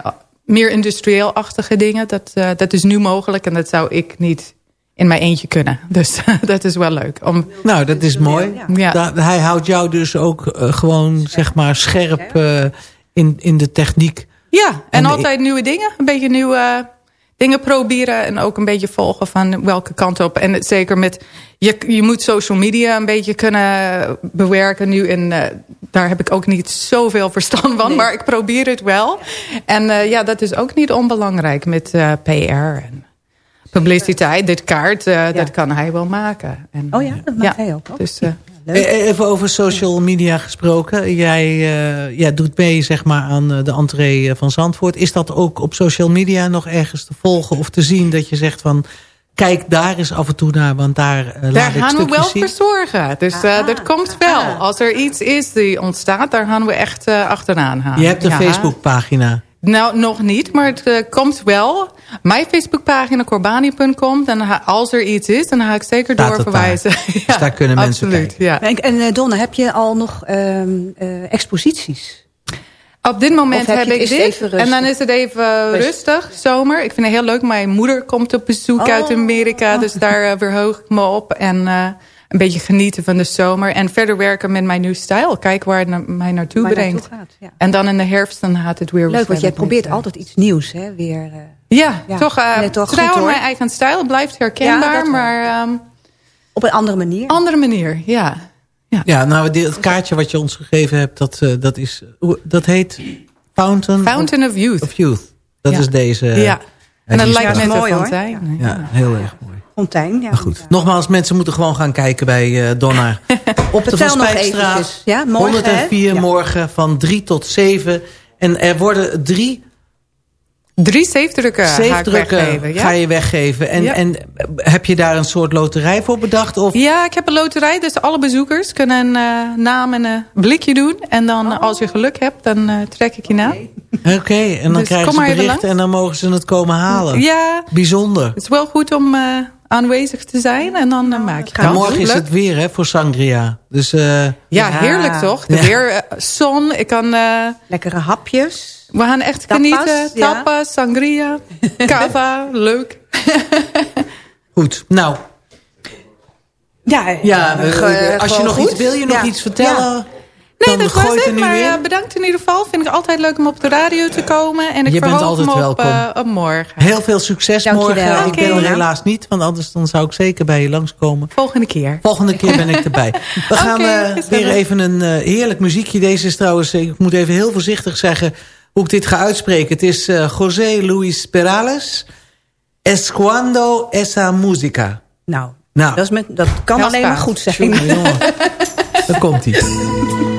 meer industrieel-achtige dingen. Dat, eh, dat is nu mogelijk en dat zou ik niet in mijn eentje kunnen. [LAUGHS] Dus [LAUGHS] dat is wel leuk. Om, Nou, dat is mooi. Ja. Da- hij houdt jou dus ook gewoon, zeg maar, scherp eh, in, in de techniek. Ja, en, En altijd nieuwe dingen. Een beetje nieuwe eh, dingen proberen. En ook een beetje volgen van welke kant op. En het, zeker met... Je, je moet social media een beetje kunnen bewerken nu. En eh, daar heb ik ook niet zoveel verstand van. Maar ik probeer het wel. En eh, ja, dat is ook niet onbelangrijk met eh, PR en publiciteit. Dit kaart, dat kan hij wel maken. En, Oh ja, dat maakt hij ook. Dus, eh, Eh, Even over social media gesproken. Jij, eh, jij doet mee zeg maar, aan eh, de entree van Zandvoort. Is dat ook op social media nog ergens te volgen of te zien? Dat je zegt van, kijk daar eens af en toe naar. Want daar laat Daar gaan we wel zien. voor zorgen. Dus eh, dat komt wel. Als er iets is die ontstaat, daar gaan we echt eh, achteraan gaan. Je hebt een Ja. Facebookpagina. Nou, nog niet, maar het eh, komt wel. Mijn Facebookpagina, corbani.com. Dan ha- als er iets is, dan ga ik zeker Staat doorverwijzen. daar. [LAUGHS] Dus daar kunnen mensen absoluut, Ja. En, en eh, Donna, heb je al nog ehm, eh, exposities? Op dit moment heb ik dit. En dan is het even rustig, zomer. Ik vind het heel leuk. Mijn moeder komt op bezoek Oh. uit Amerika. Dus daar uh, verheug ik me op. En uh, een beetje genieten van de zomer. En verder werken met mijn nieuwe stijl. Kijken waar het na mij naartoe Waar brengt. naartoe gaat, ja. En dan in de herfst dan gaat het weer... Leuk, want jij probeert me. altijd iets nieuws, hè? Weer, eh, Ja, Ja, toch, uh, nee, toch trouw mijn eigen stijl. Blijft Ja, herkenbaar, maar... Um, op een andere manier. andere manier, ja. Ja, nou, dit- het kaartje wat je ons gegeven hebt, dat, eh, dat, is, dat heet Fountain, Fountain of Youth. of Youth. Dat Ja. is deze. ja. En dat lijkt net een mooi, hoor. fontein. Ja, heel erg mooi. Fontein, ja. Maar goed, nogmaals, mensen moeten gewoon gaan kijken bij eh Donna. [LAUGHS] Op de Van Spijkstraat. Ja, morgen, 104 hè? Ja. morgen van 3 tot 7. En er worden drie Drie zeefdrukken ga zeefdrukken weggeven. Ja? ga je weggeven. En, Ja. en heb je daar een soort loterij voor bedacht? Of? Ja, ik heb een loterij. Dus alle bezoekers kunnen een eh, naam en een blikje doen. En dan Oh. als je geluk hebt, dan eh, trek ik je naam. Oké, en dan Dus krijgen ze langs. en dan mogen ze het komen halen. Ja, Bijzonder. het is wel goed om eh, aanwezig te zijn. En dan eh, maak je kans. morgen is het weer hè, voor Sangria. Dus eh, Ja, Ja. heerlijk toch? De Ja. weer, eh, zon. Ik kan, eh, Lekkere hapjes. we gaan echt Tapas, genieten. ja. Tapas, sangria, [LAUGHS] cava. Leuk. goed. Nou, Ja, ja, als je nog goed. iets wil, je nog Ja. iets vertellen? Nee, dat was het Maar in. eh, bedankt in ieder geval. Vind ik altijd leuk om op de radio te komen. En ik Je bent altijd op, welkom. eh, morgen. Heel veel succes Dankjewel. morgen. Ik ben er helaas niet, want anders dan zou ik zeker bij je langskomen. Volgende keer. Volgende keer ben ik erbij. [LAUGHS] We gaan eh, weer even een eh, heerlijk muziekje. Deze is trouwens, ik moet even heel voorzichtig zeggen hoe ik dit ga uitspreken. Het is eh, José Luis Perales. Es cuando esa música. Nou, Nou. dat, is met, dat kan alleen maar goed zijn. Jongen. [LAUGHS] Daar komt hij.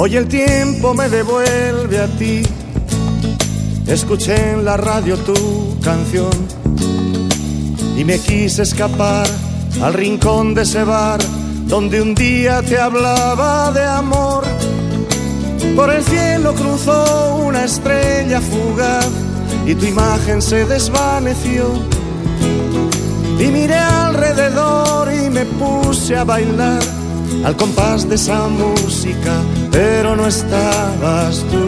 Hoy el tiempo me devuelve a ti. Escuché en la radio tu canción y me quise escapar al rincón de ese bar donde un día te hablaba de amor. Por el cielo cruzó una estrella fugaz y tu imagen se desvaneció. Y miré alrededor y me puse a bailar al compás de esa música, pero no estabas tú.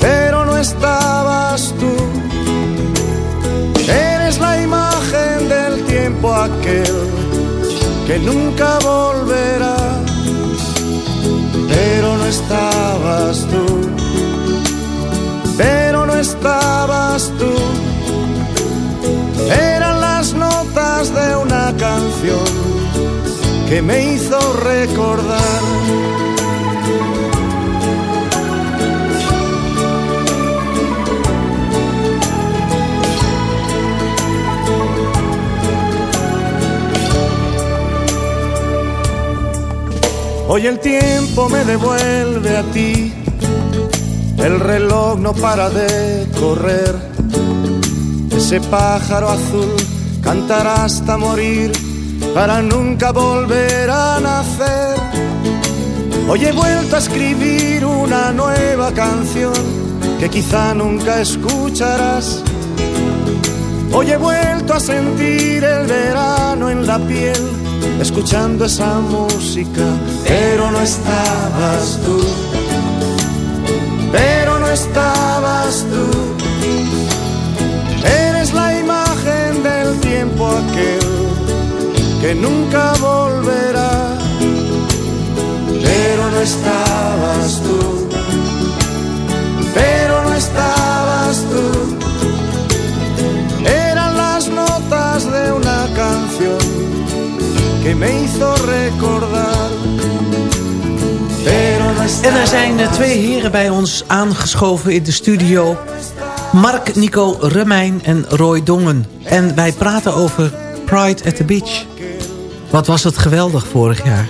Pero no estabas tú. Eres la imagen del tiempo aquel que nunca volverá. Pero no estabas tú. Pero no estabas tú. Que me hizo recordar. Hoy el tiempo me devuelve a ti, el reloj no para de correr, ese pájaro azul cantará hasta morir para nunca volver a nacer. Hoy he vuelto a escribir una nueva canción que quizá nunca escucharás. Hoy he vuelto a sentir el verano en la piel, escuchando esa música, pero no estabas tú, pero no estabas tú. Eres la imagen del tiempo aquel que nunca volverá, pero no estabas tú, pero no estabas tú. Eran las notas de una canción que me hizo recordar, En er zijn twee heren bij ons aangeschoven in de studio. Mark Nico Remijn en Roy Dongen. En wij praten over Pride at the Beach. Wat was het geweldig vorig jaar.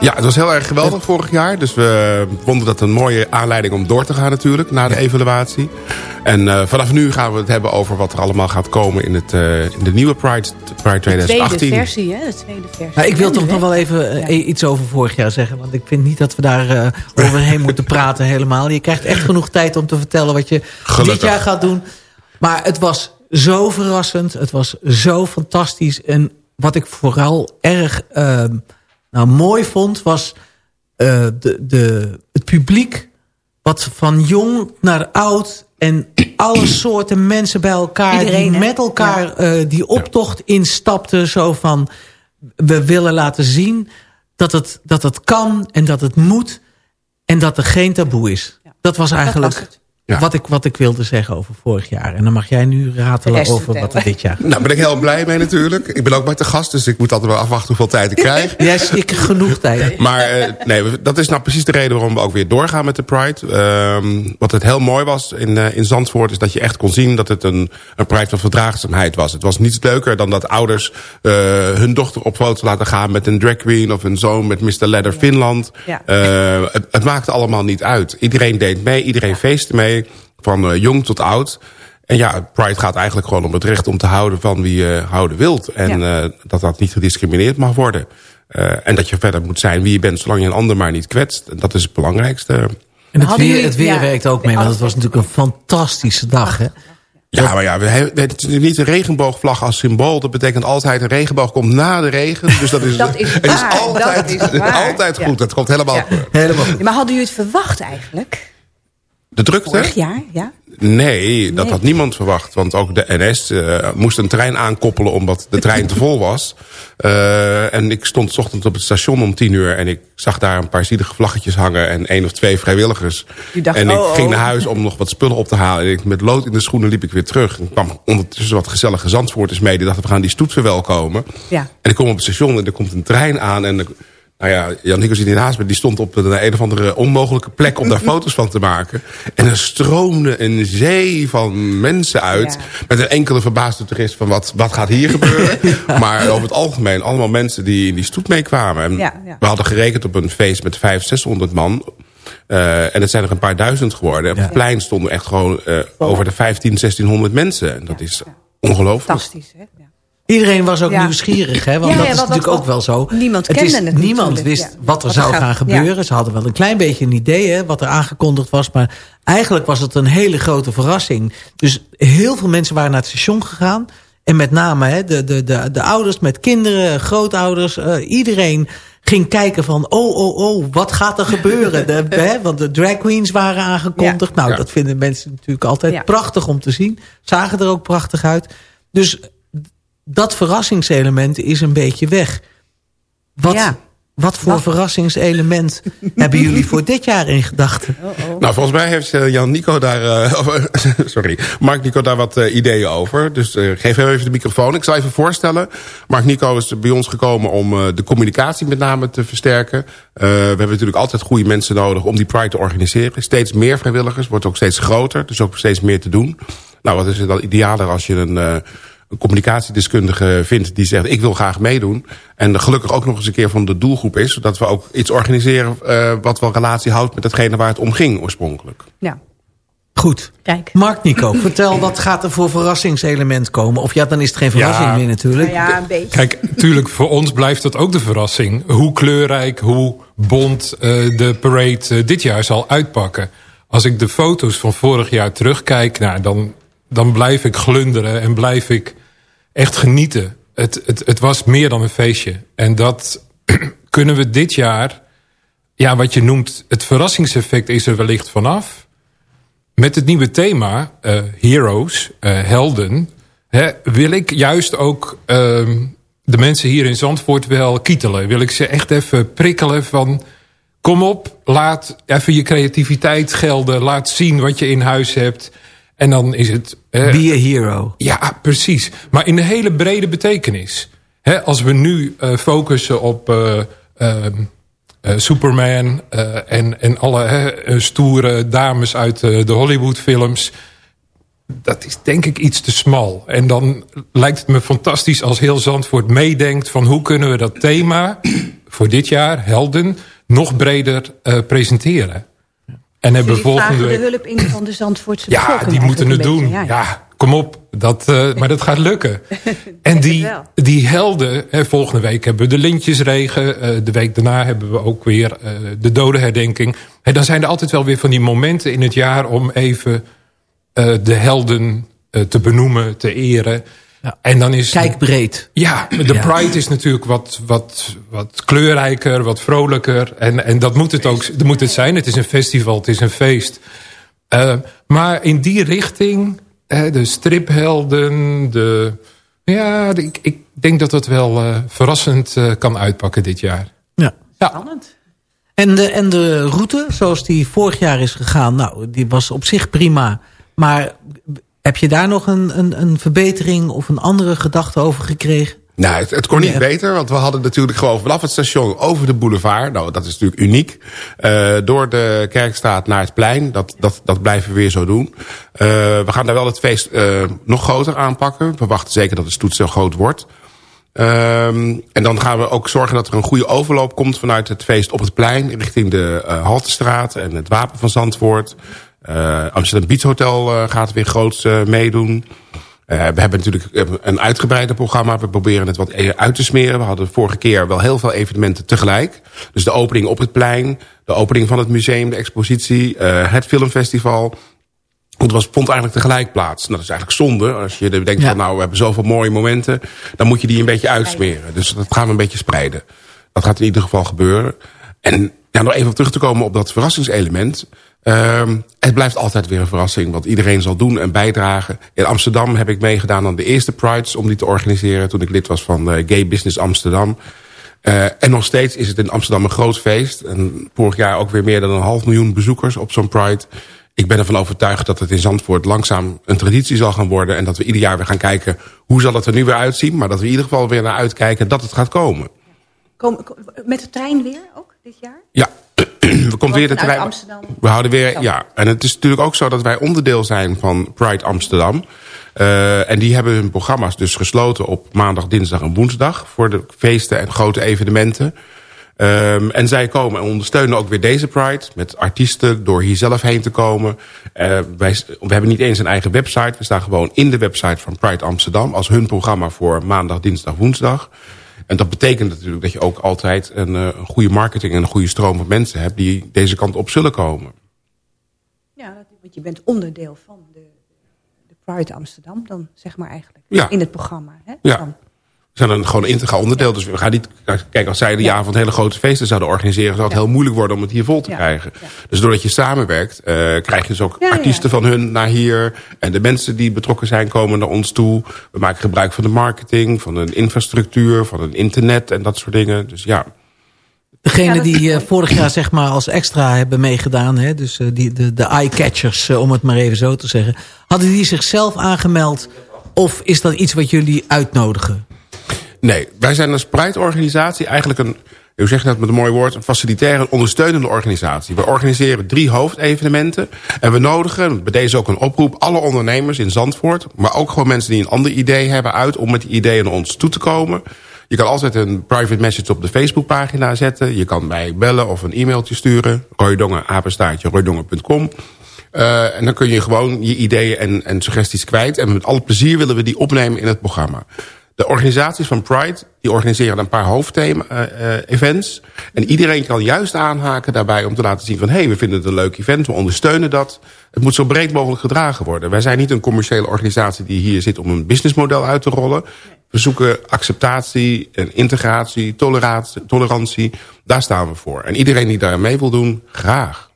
Ja, het was heel erg geweldig vorig jaar. Dus we vonden dat een mooie aanleiding om door te gaan natuurlijk, na de evaluatie. En eh, vanaf nu gaan we het hebben over wat er allemaal gaat komen in, het, eh, in de nieuwe Pride, Pride De tweede 2018. versie, hè? De tweede versie. Maar ik wil toch nog wel even eh, iets over vorig jaar zeggen. Want ik vind niet dat we daar eh, overheen moeten praten helemaal. Je krijgt echt genoeg tijd om te vertellen wat je Gelukkig. dit jaar gaat doen. Maar het was zo verrassend. Het was zo fantastisch. En wat ik vooral erg eh, nou, mooi vond... was eh, de, de, het publiek wat van jong naar oud... en alle [CLEARS THROAT] soorten mensen bij elkaar... Iedereen, die met elkaar eh, die optocht instapten. Zo van, we willen laten zien dat het, dat het kan en dat het moet... en dat er geen taboe is. Dat was eigenlijk was. Ja. wat, ik, wat ik wilde zeggen over vorig jaar. En dan mag jij nu ratelen over wat er dit jaar... [LAUGHS] Nou, daar ben ik heel blij mee natuurlijk. Ik ben ook maar te gast, dus ik moet altijd wel afwachten hoeveel tijd ik krijg. [LAUGHS] Jij ik genoeg tijd. [LAUGHS] Maar eh, nee, dat is nou precies de reden waarom we ook weer doorgaan met de Pride. Ehm, wat het heel mooi was in, eh, in Zandvoort... is dat je echt kon zien dat het een, een Pride van verdraagzaamheid was. Het was niets leuker dan dat ouders eh, hun dochter op foto laten gaan... met een drag queen of een zoon met Mr. Leather Finland. Ja. Eh, het, het maakte allemaal niet uit. Iedereen deed mee, iedereen feestte mee... van eh, jong tot oud... En ja, Pride gaat eigenlijk gewoon om het recht om te houden van wie je houden wilt. En eh, dat dat niet gediscrimineerd mag worden. Eh, en dat je verder moet zijn wie je bent, zolang je een ander maar niet kwetst. En dat is het belangrijkste. En het weer, het weer ja, werkt ook mee, want het was natuurlijk een fantastische dag. Hè? Ja, maar ja, we hebben het is niet een regenboogvlag als symbool. Dat betekent altijd een regenboog komt na de regen. Dus dat is, Dat is het is altijd, dat is altijd Ja. goed. Het komt helemaal Ja. Helemaal goed. Ja, Maar hadden jullie het verwacht eigenlijk? De drukte? Vorig jaar, ja? Nee, dat Nee. had niemand verwacht. Want ook de NS eh, moest een trein aankoppelen omdat de trein te [LAUGHS] vol was. Eh, en ik stond 's ochtends op het station om tien uur... en ik zag daar een paar zielige vlaggetjes hangen... en één of twee vrijwilligers. Dacht, en ik oh, oh. ging naar huis om nog wat spullen op te halen. En ik, met lood in de schoenen liep ik weer terug. En kwam ondertussen wat gezellige Zandvoorters mee. Die dachten, we gaan die stoet verwelkomen. Ja. En ik kom op het station en er komt een trein aan... en er- nou ja, Jan Nico zit hier naast me. Die stond op een, een of andere onmogelijke plek om daar [LAUGHS] foto's van te maken. En er stroomde een zee van mensen uit. Ja. Met een enkele verbaasde toerist van wat, wat gaat hier gebeuren. [LAUGHS] Maar over het algemeen allemaal mensen die in die stoet meekwamen. En Ja, ja. We hadden gerekend op een feest met 500, 600 man. Eh, en het zijn er een paar duizend geworden. Op het plein stonden echt gewoon eh, over de 15, 1600 mensen. En dat is ongelooflijk. Fantastisch, hè? Iedereen was ook Ja. nieuwsgierig, hè? want Ja, dat ja, is wat- natuurlijk wat- ook wel zo. niemand het kende is, het Niemand wist ja. wat er Wat zou er gaan gebeuren. Ze hadden wel een klein beetje een idee hè, wat er aangekondigd was. Maar eigenlijk was het een hele grote verrassing. Dus heel veel mensen waren naar het station gegaan. En met name hè, de, de, de, de ouders met kinderen, grootouders. eh, iedereen ging kijken van, oh, oh, oh, wat gaat er gebeuren? De, [LAUGHS] hè, want de drag queens waren aangekondigd. Nou, Ja. dat vinden mensen natuurlijk altijd Ja. prachtig om te zien. Zagen er ook prachtig uit. Dus dat verrassingselement is een beetje weg. Wat, Ja. wat voor verrassingselement [LAUGHS] hebben jullie voor dit jaar in gedachten? Nou, volgens mij heeft eh, Jan Nico daar, eh, [LAUGHS] eh, sorry, Mark Nico daar wat ideeën over. Dus geef hem even de microfoon. Ik zal even voorstellen. Mark Nico is bij ons gekomen om eh, de communicatie met name te versterken. Eh, we hebben natuurlijk altijd goede mensen nodig om die Pride te organiseren. Steeds meer vrijwilligers, wordt ook steeds groter. Dus ook steeds meer te doen. Nou, wat is het dan idealer als je een... een communicatiedeskundige vindt die zegt... ik wil graag meedoen. En gelukkig ook nog eens een keer van de doelgroep is... zodat we ook iets organiseren eh, wat wel relatie houdt... met datgene waar het om ging oorspronkelijk. Ja. Goed. Kijk. Mark Nico, vertel wat gaat er voor verrassingselement komen? Of ja, dan is het geen verrassing Ja. meer natuurlijk. Nou ja, een beetje. Kijk, natuurlijk, voor ons blijft dat ook de verrassing. Hoe kleurrijk, hoe bont eh, de parade eh, dit jaar zal uitpakken. als ik de foto's van vorig jaar terugkijk... Nou, dan, dan blijf ik glunderen en blijf ik echt genieten. Het, het, het was meer dan een feestje. En dat [CLEARS THROAT] kunnen we dit jaar... Ja, wat je noemt, het verrassingseffect is er wellicht vanaf. Met het nieuwe thema, eh, Heroes, eh, helden... Hè, wil ik juist ook ehm, de mensen hier in Zandvoort wel kietelen. Wil ik ze echt even prikkelen van... Kom op, laat even je creativiteit gelden. Laat zien wat je in huis hebt. En dan is het... Be a hero. Ja, precies. Maar in de hele brede betekenis. Hè, als we nu uh, focussen op uh, uh, Superman... en, en alle hè, stoere dames uit de Hollywoodfilms... dat is denk ik iets te smal. En dan lijkt het me fantastisch als heel Zandvoort meedenkt... van hoe kunnen we dat thema voor dit jaar, helden nog breder presenteren. En hebben volgende week... de hulp in van de Zandvoortse Ja, die moeten het doen. Ja, kom op. Dat, uh, maar dat gaat lukken. [LAUGHS] en die, die helden, hè, volgende week hebben we de lintjesregen. Uh, de week daarna hebben we ook weer de dodenherdenking. En dan zijn er altijd wel weer van die momenten in het jaar... om even de helden te benoemen, te eren... Ja. En dan is, Kijk breed. Ja, de Pride is natuurlijk wat, wat, wat kleurrijker, wat vrolijker. En, en dat moet het ook dat moet het zijn. Het is een festival, het is een feest. Uh, maar in die richting, uh, de striphelden, de, ja, de, ik, ik denk dat dat wel uh, verrassend kan uitpakken dit jaar. Ja. Spannend. En de, en de route, zoals die vorig jaar is gegaan, nou, die was op zich prima. Maar heb je daar nog een, een, een verbetering of een andere gedachte over gekregen? Nou, het, het kon niet beter, want we hadden natuurlijk gewoon vanaf het station over de boulevard. Nou, dat is natuurlijk uniek. Uh, door de Kerkstraat naar het plein. Dat, dat, dat blijven we weer zo doen. Uh, we gaan daar wel het feest uh, nog groter aanpakken. We wachten zeker dat de stoet zo groot wordt. Um, en dan gaan we ook zorgen dat er een goede overloop komt vanuit het feest op het plein. Richting de Haltestraat en het Wapen van Zandvoort. Uh, Amsterdam Beach Hotel uh, gaat weer groots uh, meedoen. we hebben natuurlijk een uitgebreider programma. We proberen het wat uit te smeren. We hadden vorige keer wel heel veel evenementen tegelijk. Dus de opening op het plein. De opening van het museum, de expositie. het filmfestival. Het was, vond eigenlijk tegelijk plaats. Nou, dat is eigenlijk zonde. Als je denkt ja. van nou, we hebben zoveel mooie momenten. Dan moet je die een beetje uitsmeren. Dus dat gaan we een beetje spreiden. Dat gaat in ieder geval gebeuren. En ja, nog even op terug te komen op dat verrassingselement. Um, het blijft altijd weer een verrassing wat iedereen zal doen en bijdragen. In Amsterdam heb ik meegedaan aan de eerste Prides om die te organiseren... toen ik lid was van uh, Gay Business Amsterdam. Uh, en nog steeds is het in Amsterdam een groot feest. En vorig jaar ook weer meer dan een half miljoen bezoekers op zo'n Pride. Ik ben ervan overtuigd dat het in Zandvoort langzaam een traditie zal gaan worden... en dat we ieder jaar weer gaan kijken hoe zal het er nu weer uitzien... maar dat we in ieder geval weer naar uitkijken dat het gaat komen. Kom, met de trein weer dit jaar? Ja, [CLEARS THROAT] we komt weer de trein. Amsterdam. We houden weer, ja. En het is natuurlijk ook zo dat wij onderdeel zijn van Pride Amsterdam. Uh, en die hebben hun programma's dus gesloten op maandag, dinsdag en woensdag... voor de feesten en grote evenementen. Um, en zij komen en ondersteunen ook weer deze Pride... met artiesten door hier zelf heen te komen. Uh, wij, we hebben niet eens een eigen website. We staan gewoon in de website van Pride Amsterdam... als hun programma voor maandag, dinsdag, woensdag... En dat betekent natuurlijk dat je ook altijd een, uh, een goede marketing... en een goede stroom van mensen hebt die deze kant op zullen komen. Ja, want je bent onderdeel van de, de Pride Amsterdam dan, zeg maar eigenlijk. Ja. In het programma. Hè? Ja. Dan. Zijn een gewoon een integraal onderdeel. Dus we gaan niet... Kijk, als zij die avond hele grote feesten zouden organiseren... zou het Ja. heel moeilijk worden om het hier vol te Ja. krijgen. Dus doordat je samenwerkt... eh, krijg je dus ook Ja, ja. artiesten van hun naar hier. En de mensen die betrokken zijn komen naar ons toe. We maken gebruik van de marketing, van een infrastructuur... van een internet en dat soort dingen. Dus ja... Degene die eh, vorig jaar zeg maar als extra hebben meegedaan, hè, dus eh, die, de, de eye-catchers, om het maar even zo te zeggen. Hadden die zichzelf aangemeld of is dat iets wat jullie uitnodigen? Nee, wij zijn als Pride-organisatie eigenlijk een... Hoe zeg je dat met een mooi woord? Een facilitaire en ondersteunende organisatie. We organiseren drie hoofdevenementen. En we nodigen, bij deze ook een oproep... alle ondernemers in Zandvoort... maar ook gewoon mensen die een ander idee hebben uit... om met die ideeën naar ons toe te komen. Je kan altijd een private message op de Facebookpagina zetten. Je kan mij bellen of een e-mailtje sturen. Roydongen, apenstaartje. Uh, en dan kun je gewoon je ideeën en, en suggesties kwijt. En met alle plezier willen we die opnemen in het programma. De organisaties van Pride die organiseren een paar hoofdthema-events. en iedereen kan juist aanhaken daarbij om te laten zien van... hé, hey, we vinden het een leuk event, we ondersteunen dat. Het moet zo breed mogelijk gedragen worden. Wij zijn niet een commerciële organisatie die hier zit om een businessmodel uit te rollen. We zoeken acceptatie en integratie, tolerantie. Daar staan we voor. En iedereen die daar mee wil doen, graag.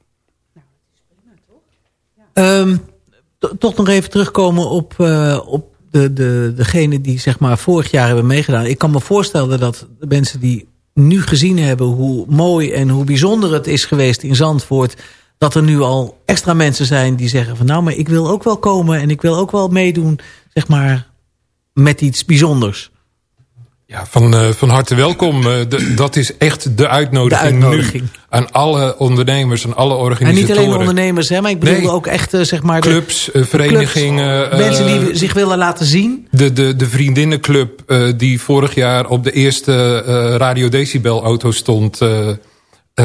To- toch nog even terugkomen op, eh, op de, de, degene die zeg maar vorig jaar hebben meegedaan. Ik kan me voorstellen dat de mensen die nu gezien hebben hoe mooi en hoe bijzonder het is geweest in Zandvoort. Dat er nu al extra mensen zijn die zeggen van nou maar ik wil ook wel komen en ik wil ook wel meedoen zeg maar met iets bijzonders. Ja, van, eh, van harte welkom. Eh, de- dat is echt de uitnodiging, De uitnodiging. nu. Aan alle ondernemers, aan alle En organisatoren. niet alleen ondernemers hè, maar ik bedoel Nee. ook echt eh, zeg maar Clubs, verenigingen. clubs, mensen die zich willen laten zien. De, de, de vriendinnenclub die vorig jaar op de eerste Radio Decibel auto stond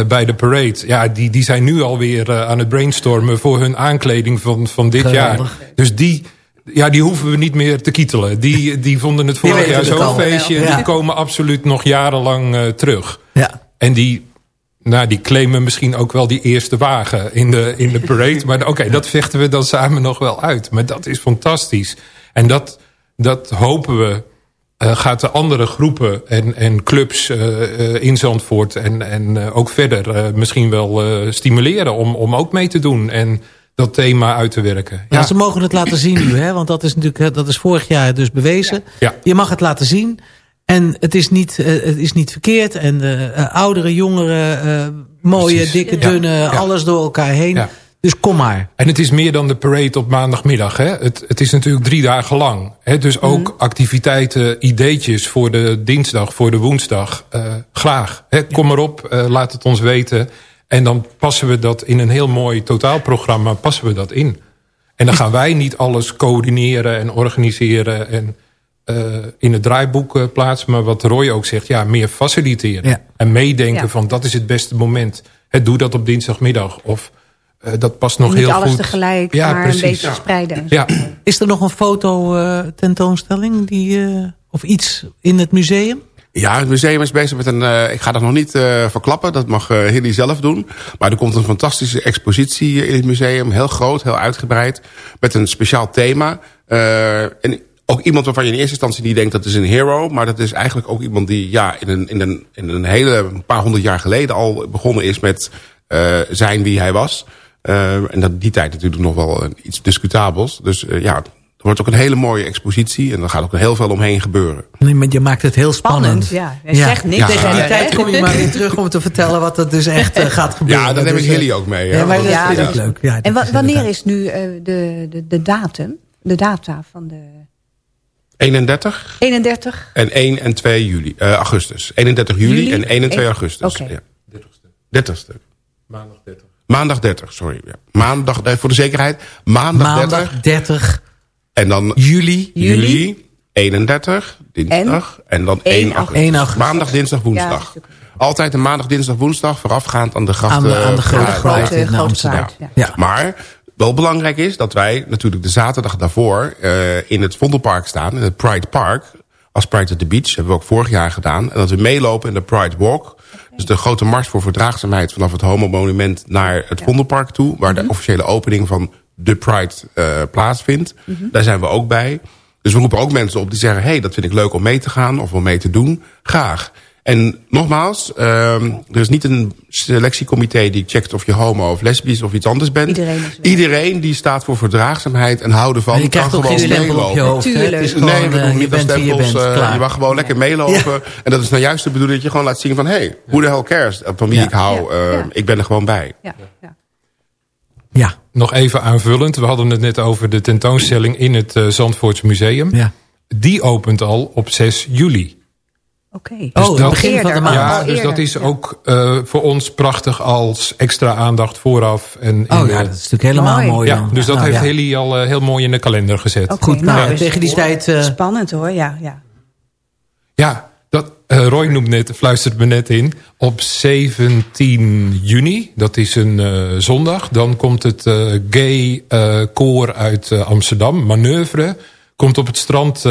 bij de parade. Ja, die, die zijn nu alweer aan het brainstormen voor hun aankleding van, van dit Geweldig. jaar. Dus die, ja, die hoeven we niet meer te kietelen. Die, die vonden het vorig jaar zo'n feestje. Ja. Die komen absoluut nog jarenlang eh, terug. Ja. En die, nou, die claimen misschien ook wel die eerste wagen in de, in de parade. Maar oké, dat vechten we dan samen nog wel uit. Maar dat is fantastisch. En dat, dat hopen we eh, gaat de andere groepen en, en clubs eh, in Zandvoort... en, en ook verder misschien wel stimuleren om, om ook mee te doen... en dat thema uit te werken. Ja, ze mogen het laten zien nu, hè? want dat is natuurlijk dat is vorig jaar dus bewezen. Ja. Je mag het laten zien en het is niet, eh, het is niet verkeerd. En eh, eh, ouderen, jongeren, mooie, Precies. dikke, dunne, alles door elkaar heen. Ja. Dus kom maar. En het is meer dan de parade op maandagmiddag. Hè? Het, het is natuurlijk drie dagen lang. Hè? Dus ook activiteiten, ideetjes voor de dinsdag, voor de woensdag. graag. Hè? Kom erop, eh, laat het ons weten. En dan passen we dat in een heel mooi totaalprogramma passen we dat in. En dan gaan wij niet alles coördineren en organiseren... en eh, in het draaiboek eh, plaatsen. Maar wat Roy ook zegt, ja, meer faciliteren. Ja. En meedenken Ja. van dat is het beste moment. Hè, doe dat op dinsdagmiddag. Of eh, dat past nog Niet heel alles goed. tegelijk, Ja, maar precies. een beetje Ja. spreiden. Ja, Is er nog een foto eh, tentoonstelling die, eh, of iets in het museum? Ja, het museum is bezig met een... eh, ik ga dat nog niet eh, verklappen, dat mag eh Hilly zelf doen. Maar er komt een fantastische expositie in het museum. Heel groot, heel uitgebreid. Met een speciaal thema. En ook iemand waarvan je in eerste instantie niet denkt dat is een hero. Maar dat is eigenlijk ook iemand die ja, in, een, in, een, in een hele paar honderd jaar geleden al begonnen is met zijn wie hij was. En dat die tijd natuurlijk nog wel iets discutabels. Dus ja, wordt ook een hele mooie expositie. En er gaat ook heel veel omheen gebeuren. Nee, maar je maakt het heel spannend. Spannend, ja. Je zegt niks Tegen die tijd kom je maar weer terug om te vertellen wat er dus echt eh, gaat gebeuren. Ja, dan neem ik Dus, eh, Hilly ook mee. Ja, maar dat Ja, vind dat ik is- leuk. Ja, En dat wa- is wanneer is nu eh, de, de, de datum? De data van de 31 31? en 1 en 2 juli, eh, augustus. 31 juli, Juli? en 1 en 2 Eén- augustus. Oké. Ja. 30ste. maandag 30. Maandag 30, sorry. Ja. Maandag, voor de zekerheid. Maandag, Maandag 30. 30 En dan juli. juli, Juli. 31, dinsdag. En, dan 1 1 augustus. 1 augustus. Maandag, dinsdag, woensdag. Altijd een maandag, dinsdag, woensdag. Voorafgaand aan de gracht. Aan de, aan de eh, grote grote- in grote Amsterdam. Ja. Maar wel belangrijk is dat wij natuurlijk de zaterdag daarvoor... eh, in het Vondelpark staan, in het Pride Park... als Pride at the Beach, hebben we ook vorig jaar gedaan. En dat we meelopen in de Pride Walk. Dus de grote mars voor verdraagzaamheid... vanaf het Homo Monument naar het Vondelpark toe... waar de officiële opening van de Pride eh, plaatsvindt. Daar zijn we ook bij. Dus we roepen ook mensen op die zeggen... hey, dat vind ik leuk om mee te gaan of om mee te doen. Graag. En nogmaals, ehm, er is niet een selectiecomité die checkt of je homo of lesbisch of iets anders bent. Iedereen. Iedereen die staat voor verdraagzaamheid en houden van, je kan gewoon op je meelopen. hoofd. hè? Tuurlijk. Het is gewoon, nee, we eh, doen je niet je stempels. bent. eh, klaar. je mag gewoon lekker meelopen. En dat is nou juist de bedoeling dat je gewoon laat zien van... hé, hey, hoe de hell cares van wie Ja. ik hou. Ja. eh, Ja. Ik ben er gewoon bij. Ja, Nog even aanvullend. We hadden het net over de tentoonstelling in het uh, Zandvoorts Museum. ja. Die opent al op 6 juli. Oké. Oh, Dus het dat- begin van de maand. Ja, dus dat is ja. ook uh, voor ons prachtig als extra aandacht vooraf. En in Oh ja, dat is natuurlijk helemaal Mooi. mooi. ja, dus dat Nou, heeft ja. Hilly al uh, heel mooi in de kalender gezet. Oké, Goed, nou, dus tegen die tijd... eh, Spannend hoor, ja. ja. Ja, uh, Roy noemt net, fluistert me net in. Op 17 juni, dat is een uh, zondag... dan komt het uh, gay koor uit Amsterdam, Manoeuvre... komt op het strand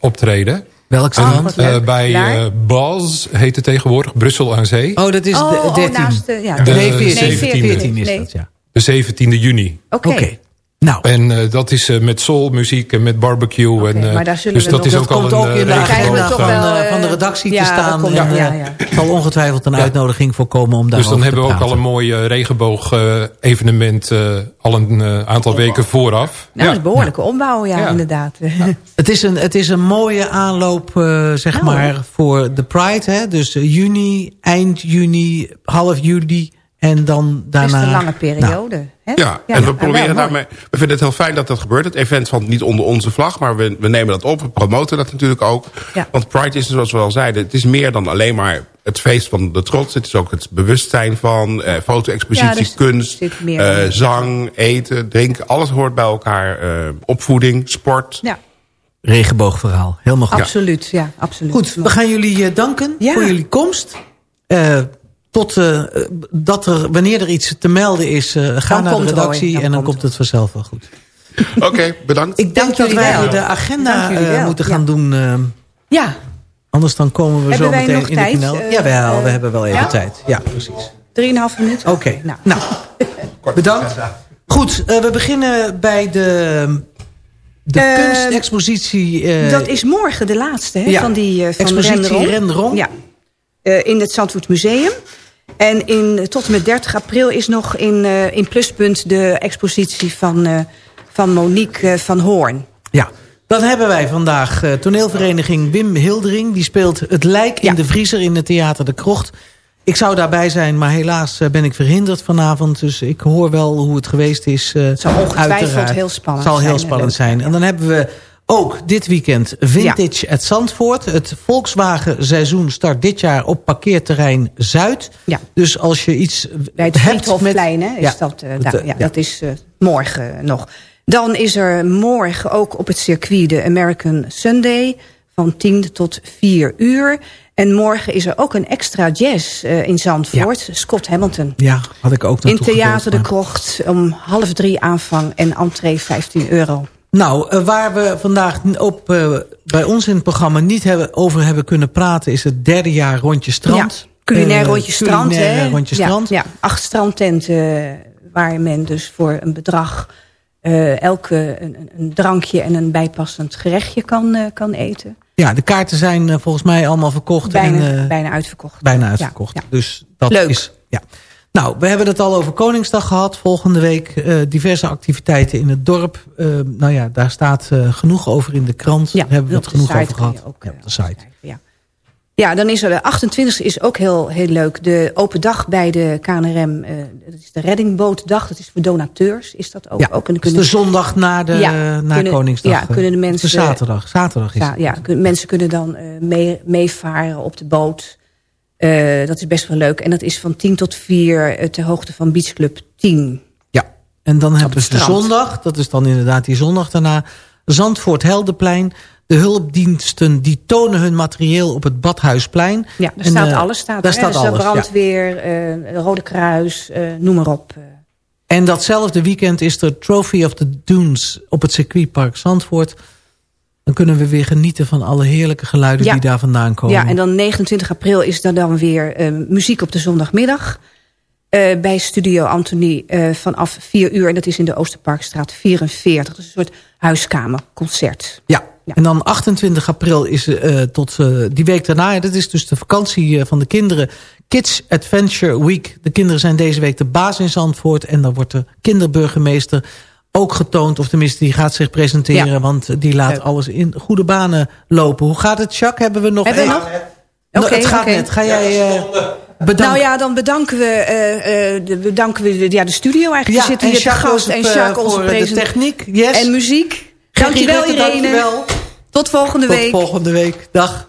optreden. Welk strand? eh, bij eh Baz heet het tegenwoordig, Brussel aan Zee. Oh, dat is Oh, de oh, 13. naast de- ja, De nee, 14. 17e. 14 is dat, ja. De 17e juni. Oké. Oké. Nou, En eh, dat is eh, met soulmuziek en met barbecue. en, eh, maar daar zullen dus we dat nog- is dat ook al komt een ook eh, in de regenboog, agenda toch van, wel, van de redactie ja, te staan. komt- en, ja, eh, ja. Er zal ongetwijfeld een uitnodiging voor komen om daar Dus dan hebben we ook al een mooi regenboog evenement eh, al een aantal weken vooraf. Nou, dat is een behoorlijke opbouw, ja, Ja. inderdaad. Het is een, het is een mooie aanloop, eh, zeg Nou. maar, voor de Pride. Hè? Dus juni, eind juni, half juli en dan Het daarna... is een lange Nou, periode. hè? Ja, en we proberen daarmee. We vinden het heel fijn dat dat gebeurt. Het event valt niet onder onze vlag, maar we, we nemen dat op. We promoten dat natuurlijk ook. Ja. Want Pride is, zoals we al zeiden, het is meer dan alleen maar het feest van de trots. Het is ook het bewustzijn van eh foto-expositie, Ja, dus kunst, zit meer eh, zang, eten, drinken. Alles hoort bij elkaar. eh, opvoeding, sport. Ja, Regenboogverhaal, helemaal goed. absoluut. Ja, absoluut. Goed, we gaan jullie eh, danken Ja. voor jullie komst. Tot eh, dat er, wanneer er iets te melden is, eh, ga Dan naar de redactie dan en dan komt het vanzelf wel goed. Oké, [LAUGHS] bedankt. Ik denk Dank dat jullie wij wel. de agenda eh, moeten ja. gaan doen. Ja, anders dan komen we Hebben zo meteen in de tijd, knel. eh, Jawel, we hebben wel even ja? tijd. Ja, precies. 3,5 minuten. Oké, Nou, nou, [LAUGHS] bedankt. Goed, eh, we beginnen bij de, de kunstexpositie. eh, dat is morgen de laatste hè, ja, van die eh, van expositie Renderom. Renderom. Ja, Eh, in het Zandvoort Museum. En in, tot en met 30 april is nog in, eh, in Pluspunt de expositie van, eh, van Monique eh, van Hoorn. Ja, dan hebben wij vandaag toneelvereniging Wim Hildering. Die speelt Het Lijk in de Vriezer in het Theater de Krocht. Ik zou daarbij zijn, maar helaas ben ik verhinderd vanavond. Dus ik hoor wel hoe het geweest is. Het zal ongetwijfeld uiteraard. heel spannend zal heel zijn, spannend zijn. En dan hebben we ook dit weekend Vintage at Zandvoort. Het Volkswagen seizoen start dit jaar op parkeerterrein Zuid. Ja. Dus als je iets Bij het Friedhofplein hè, is Ja, dat, eh, daar, eh, ja, ja. dat is eh, morgen nog. Dan is er morgen ook op het circuit de American Sunday van 10 tot 4 uur. En morgen is er ook een extra jazz in Zandvoort. Scott Hamilton. Ja, had ik ook In Theater de Krocht om half drie aanvang en entree 15 euro. Nou, eh, waar we vandaag op, eh, bij ons in het programma niet hebben, over hebben kunnen praten... is het derde jaar Rondje Strand. Ja, culinair Eh, rondje strand. culinair, hè? Rondje Strand. Ja, acht strandtenten waar men dus voor een bedrag... elke een, een- drankje en een bijpassend gerechtje kan, kan eten. Ja, de kaarten zijn volgens mij allemaal verkocht. Bijna, en, bijna uitverkocht. bijna Ja, uitverkocht. ja. Dus dat Leuk. is... Ja. Nou, we hebben het al over Koningsdag gehad. Volgende week eh, diverse activiteiten in het dorp. Eh, nou ja, daar staat eh, genoeg over in de krant. Daar hebben we het genoeg over gehad. ook, ja, op de site. Ja. ja, dan is er de 28e is ook heel, heel leuk. De open dag bij de KNRM. dat is de reddingbootdag. Dat is voor donateurs. Is dat ook? Ja, ook. En is de zondag na, de, Ja, na kunnen- Koningsdag. ja, kunnen de mensen- De zaterdag. Zaterdag is Ja, het. ja kun- mensen kunnen dan mee, meevaren op de boot. Eh, dat is best wel leuk. En dat is van 10 tot 4 eh, ter hoogte van Beach Club 10. Ja, en dan hebben ze de zondag. Dat is dan inderdaad die zondag daarna. Zandvoort Heldenplein. De hulpdiensten die tonen hun materieel op het Badhuisplein. Ja, daar En, staat eh, alles. Staat daar er, staat dus alles, de ja. brandweer, Rode Kruis, noem maar op. En datzelfde weekend is er Trophy of the Dunes op het circuitpark Zandvoort. Dan kunnen we weer genieten van alle heerlijke geluiden Ja. die daar vandaan komen. Ja, en dan 29 april is er dan weer eh, muziek op de zondagmiddag. eh, bij Studio Anthony eh, vanaf 4 uur. En dat is in de Oosterparkstraat 44. Dat is een soort huiskamerconcert. Ja. En dan 28 april is tot die week daarna. Dat is dus de vakantie van de kinderen. Kids Adventure Week. De kinderen zijn deze week de baas in Zandvoort. En dan wordt de kinderburgemeester ook getoond. Of tenminste, die gaat zich presenteren. Ja. Want die laat alles in goede banen lopen. Hoe gaat het, Jacques? Hebben we nog... Hebben we één- nog? Nou, het gaat net. Ga jij eh, bedanken? Nou ja, dan bedanken we, eh, eh, de, bedanken we de, ja, de studio eigenlijk. Ja, We zitten en hier te Jacques gast. En eh, Jacques, onze voor de present- techniek. Yes. En muziek. Dankjewel Irene. dankjewel. Tot volgende Tot week. volgende week. Dag.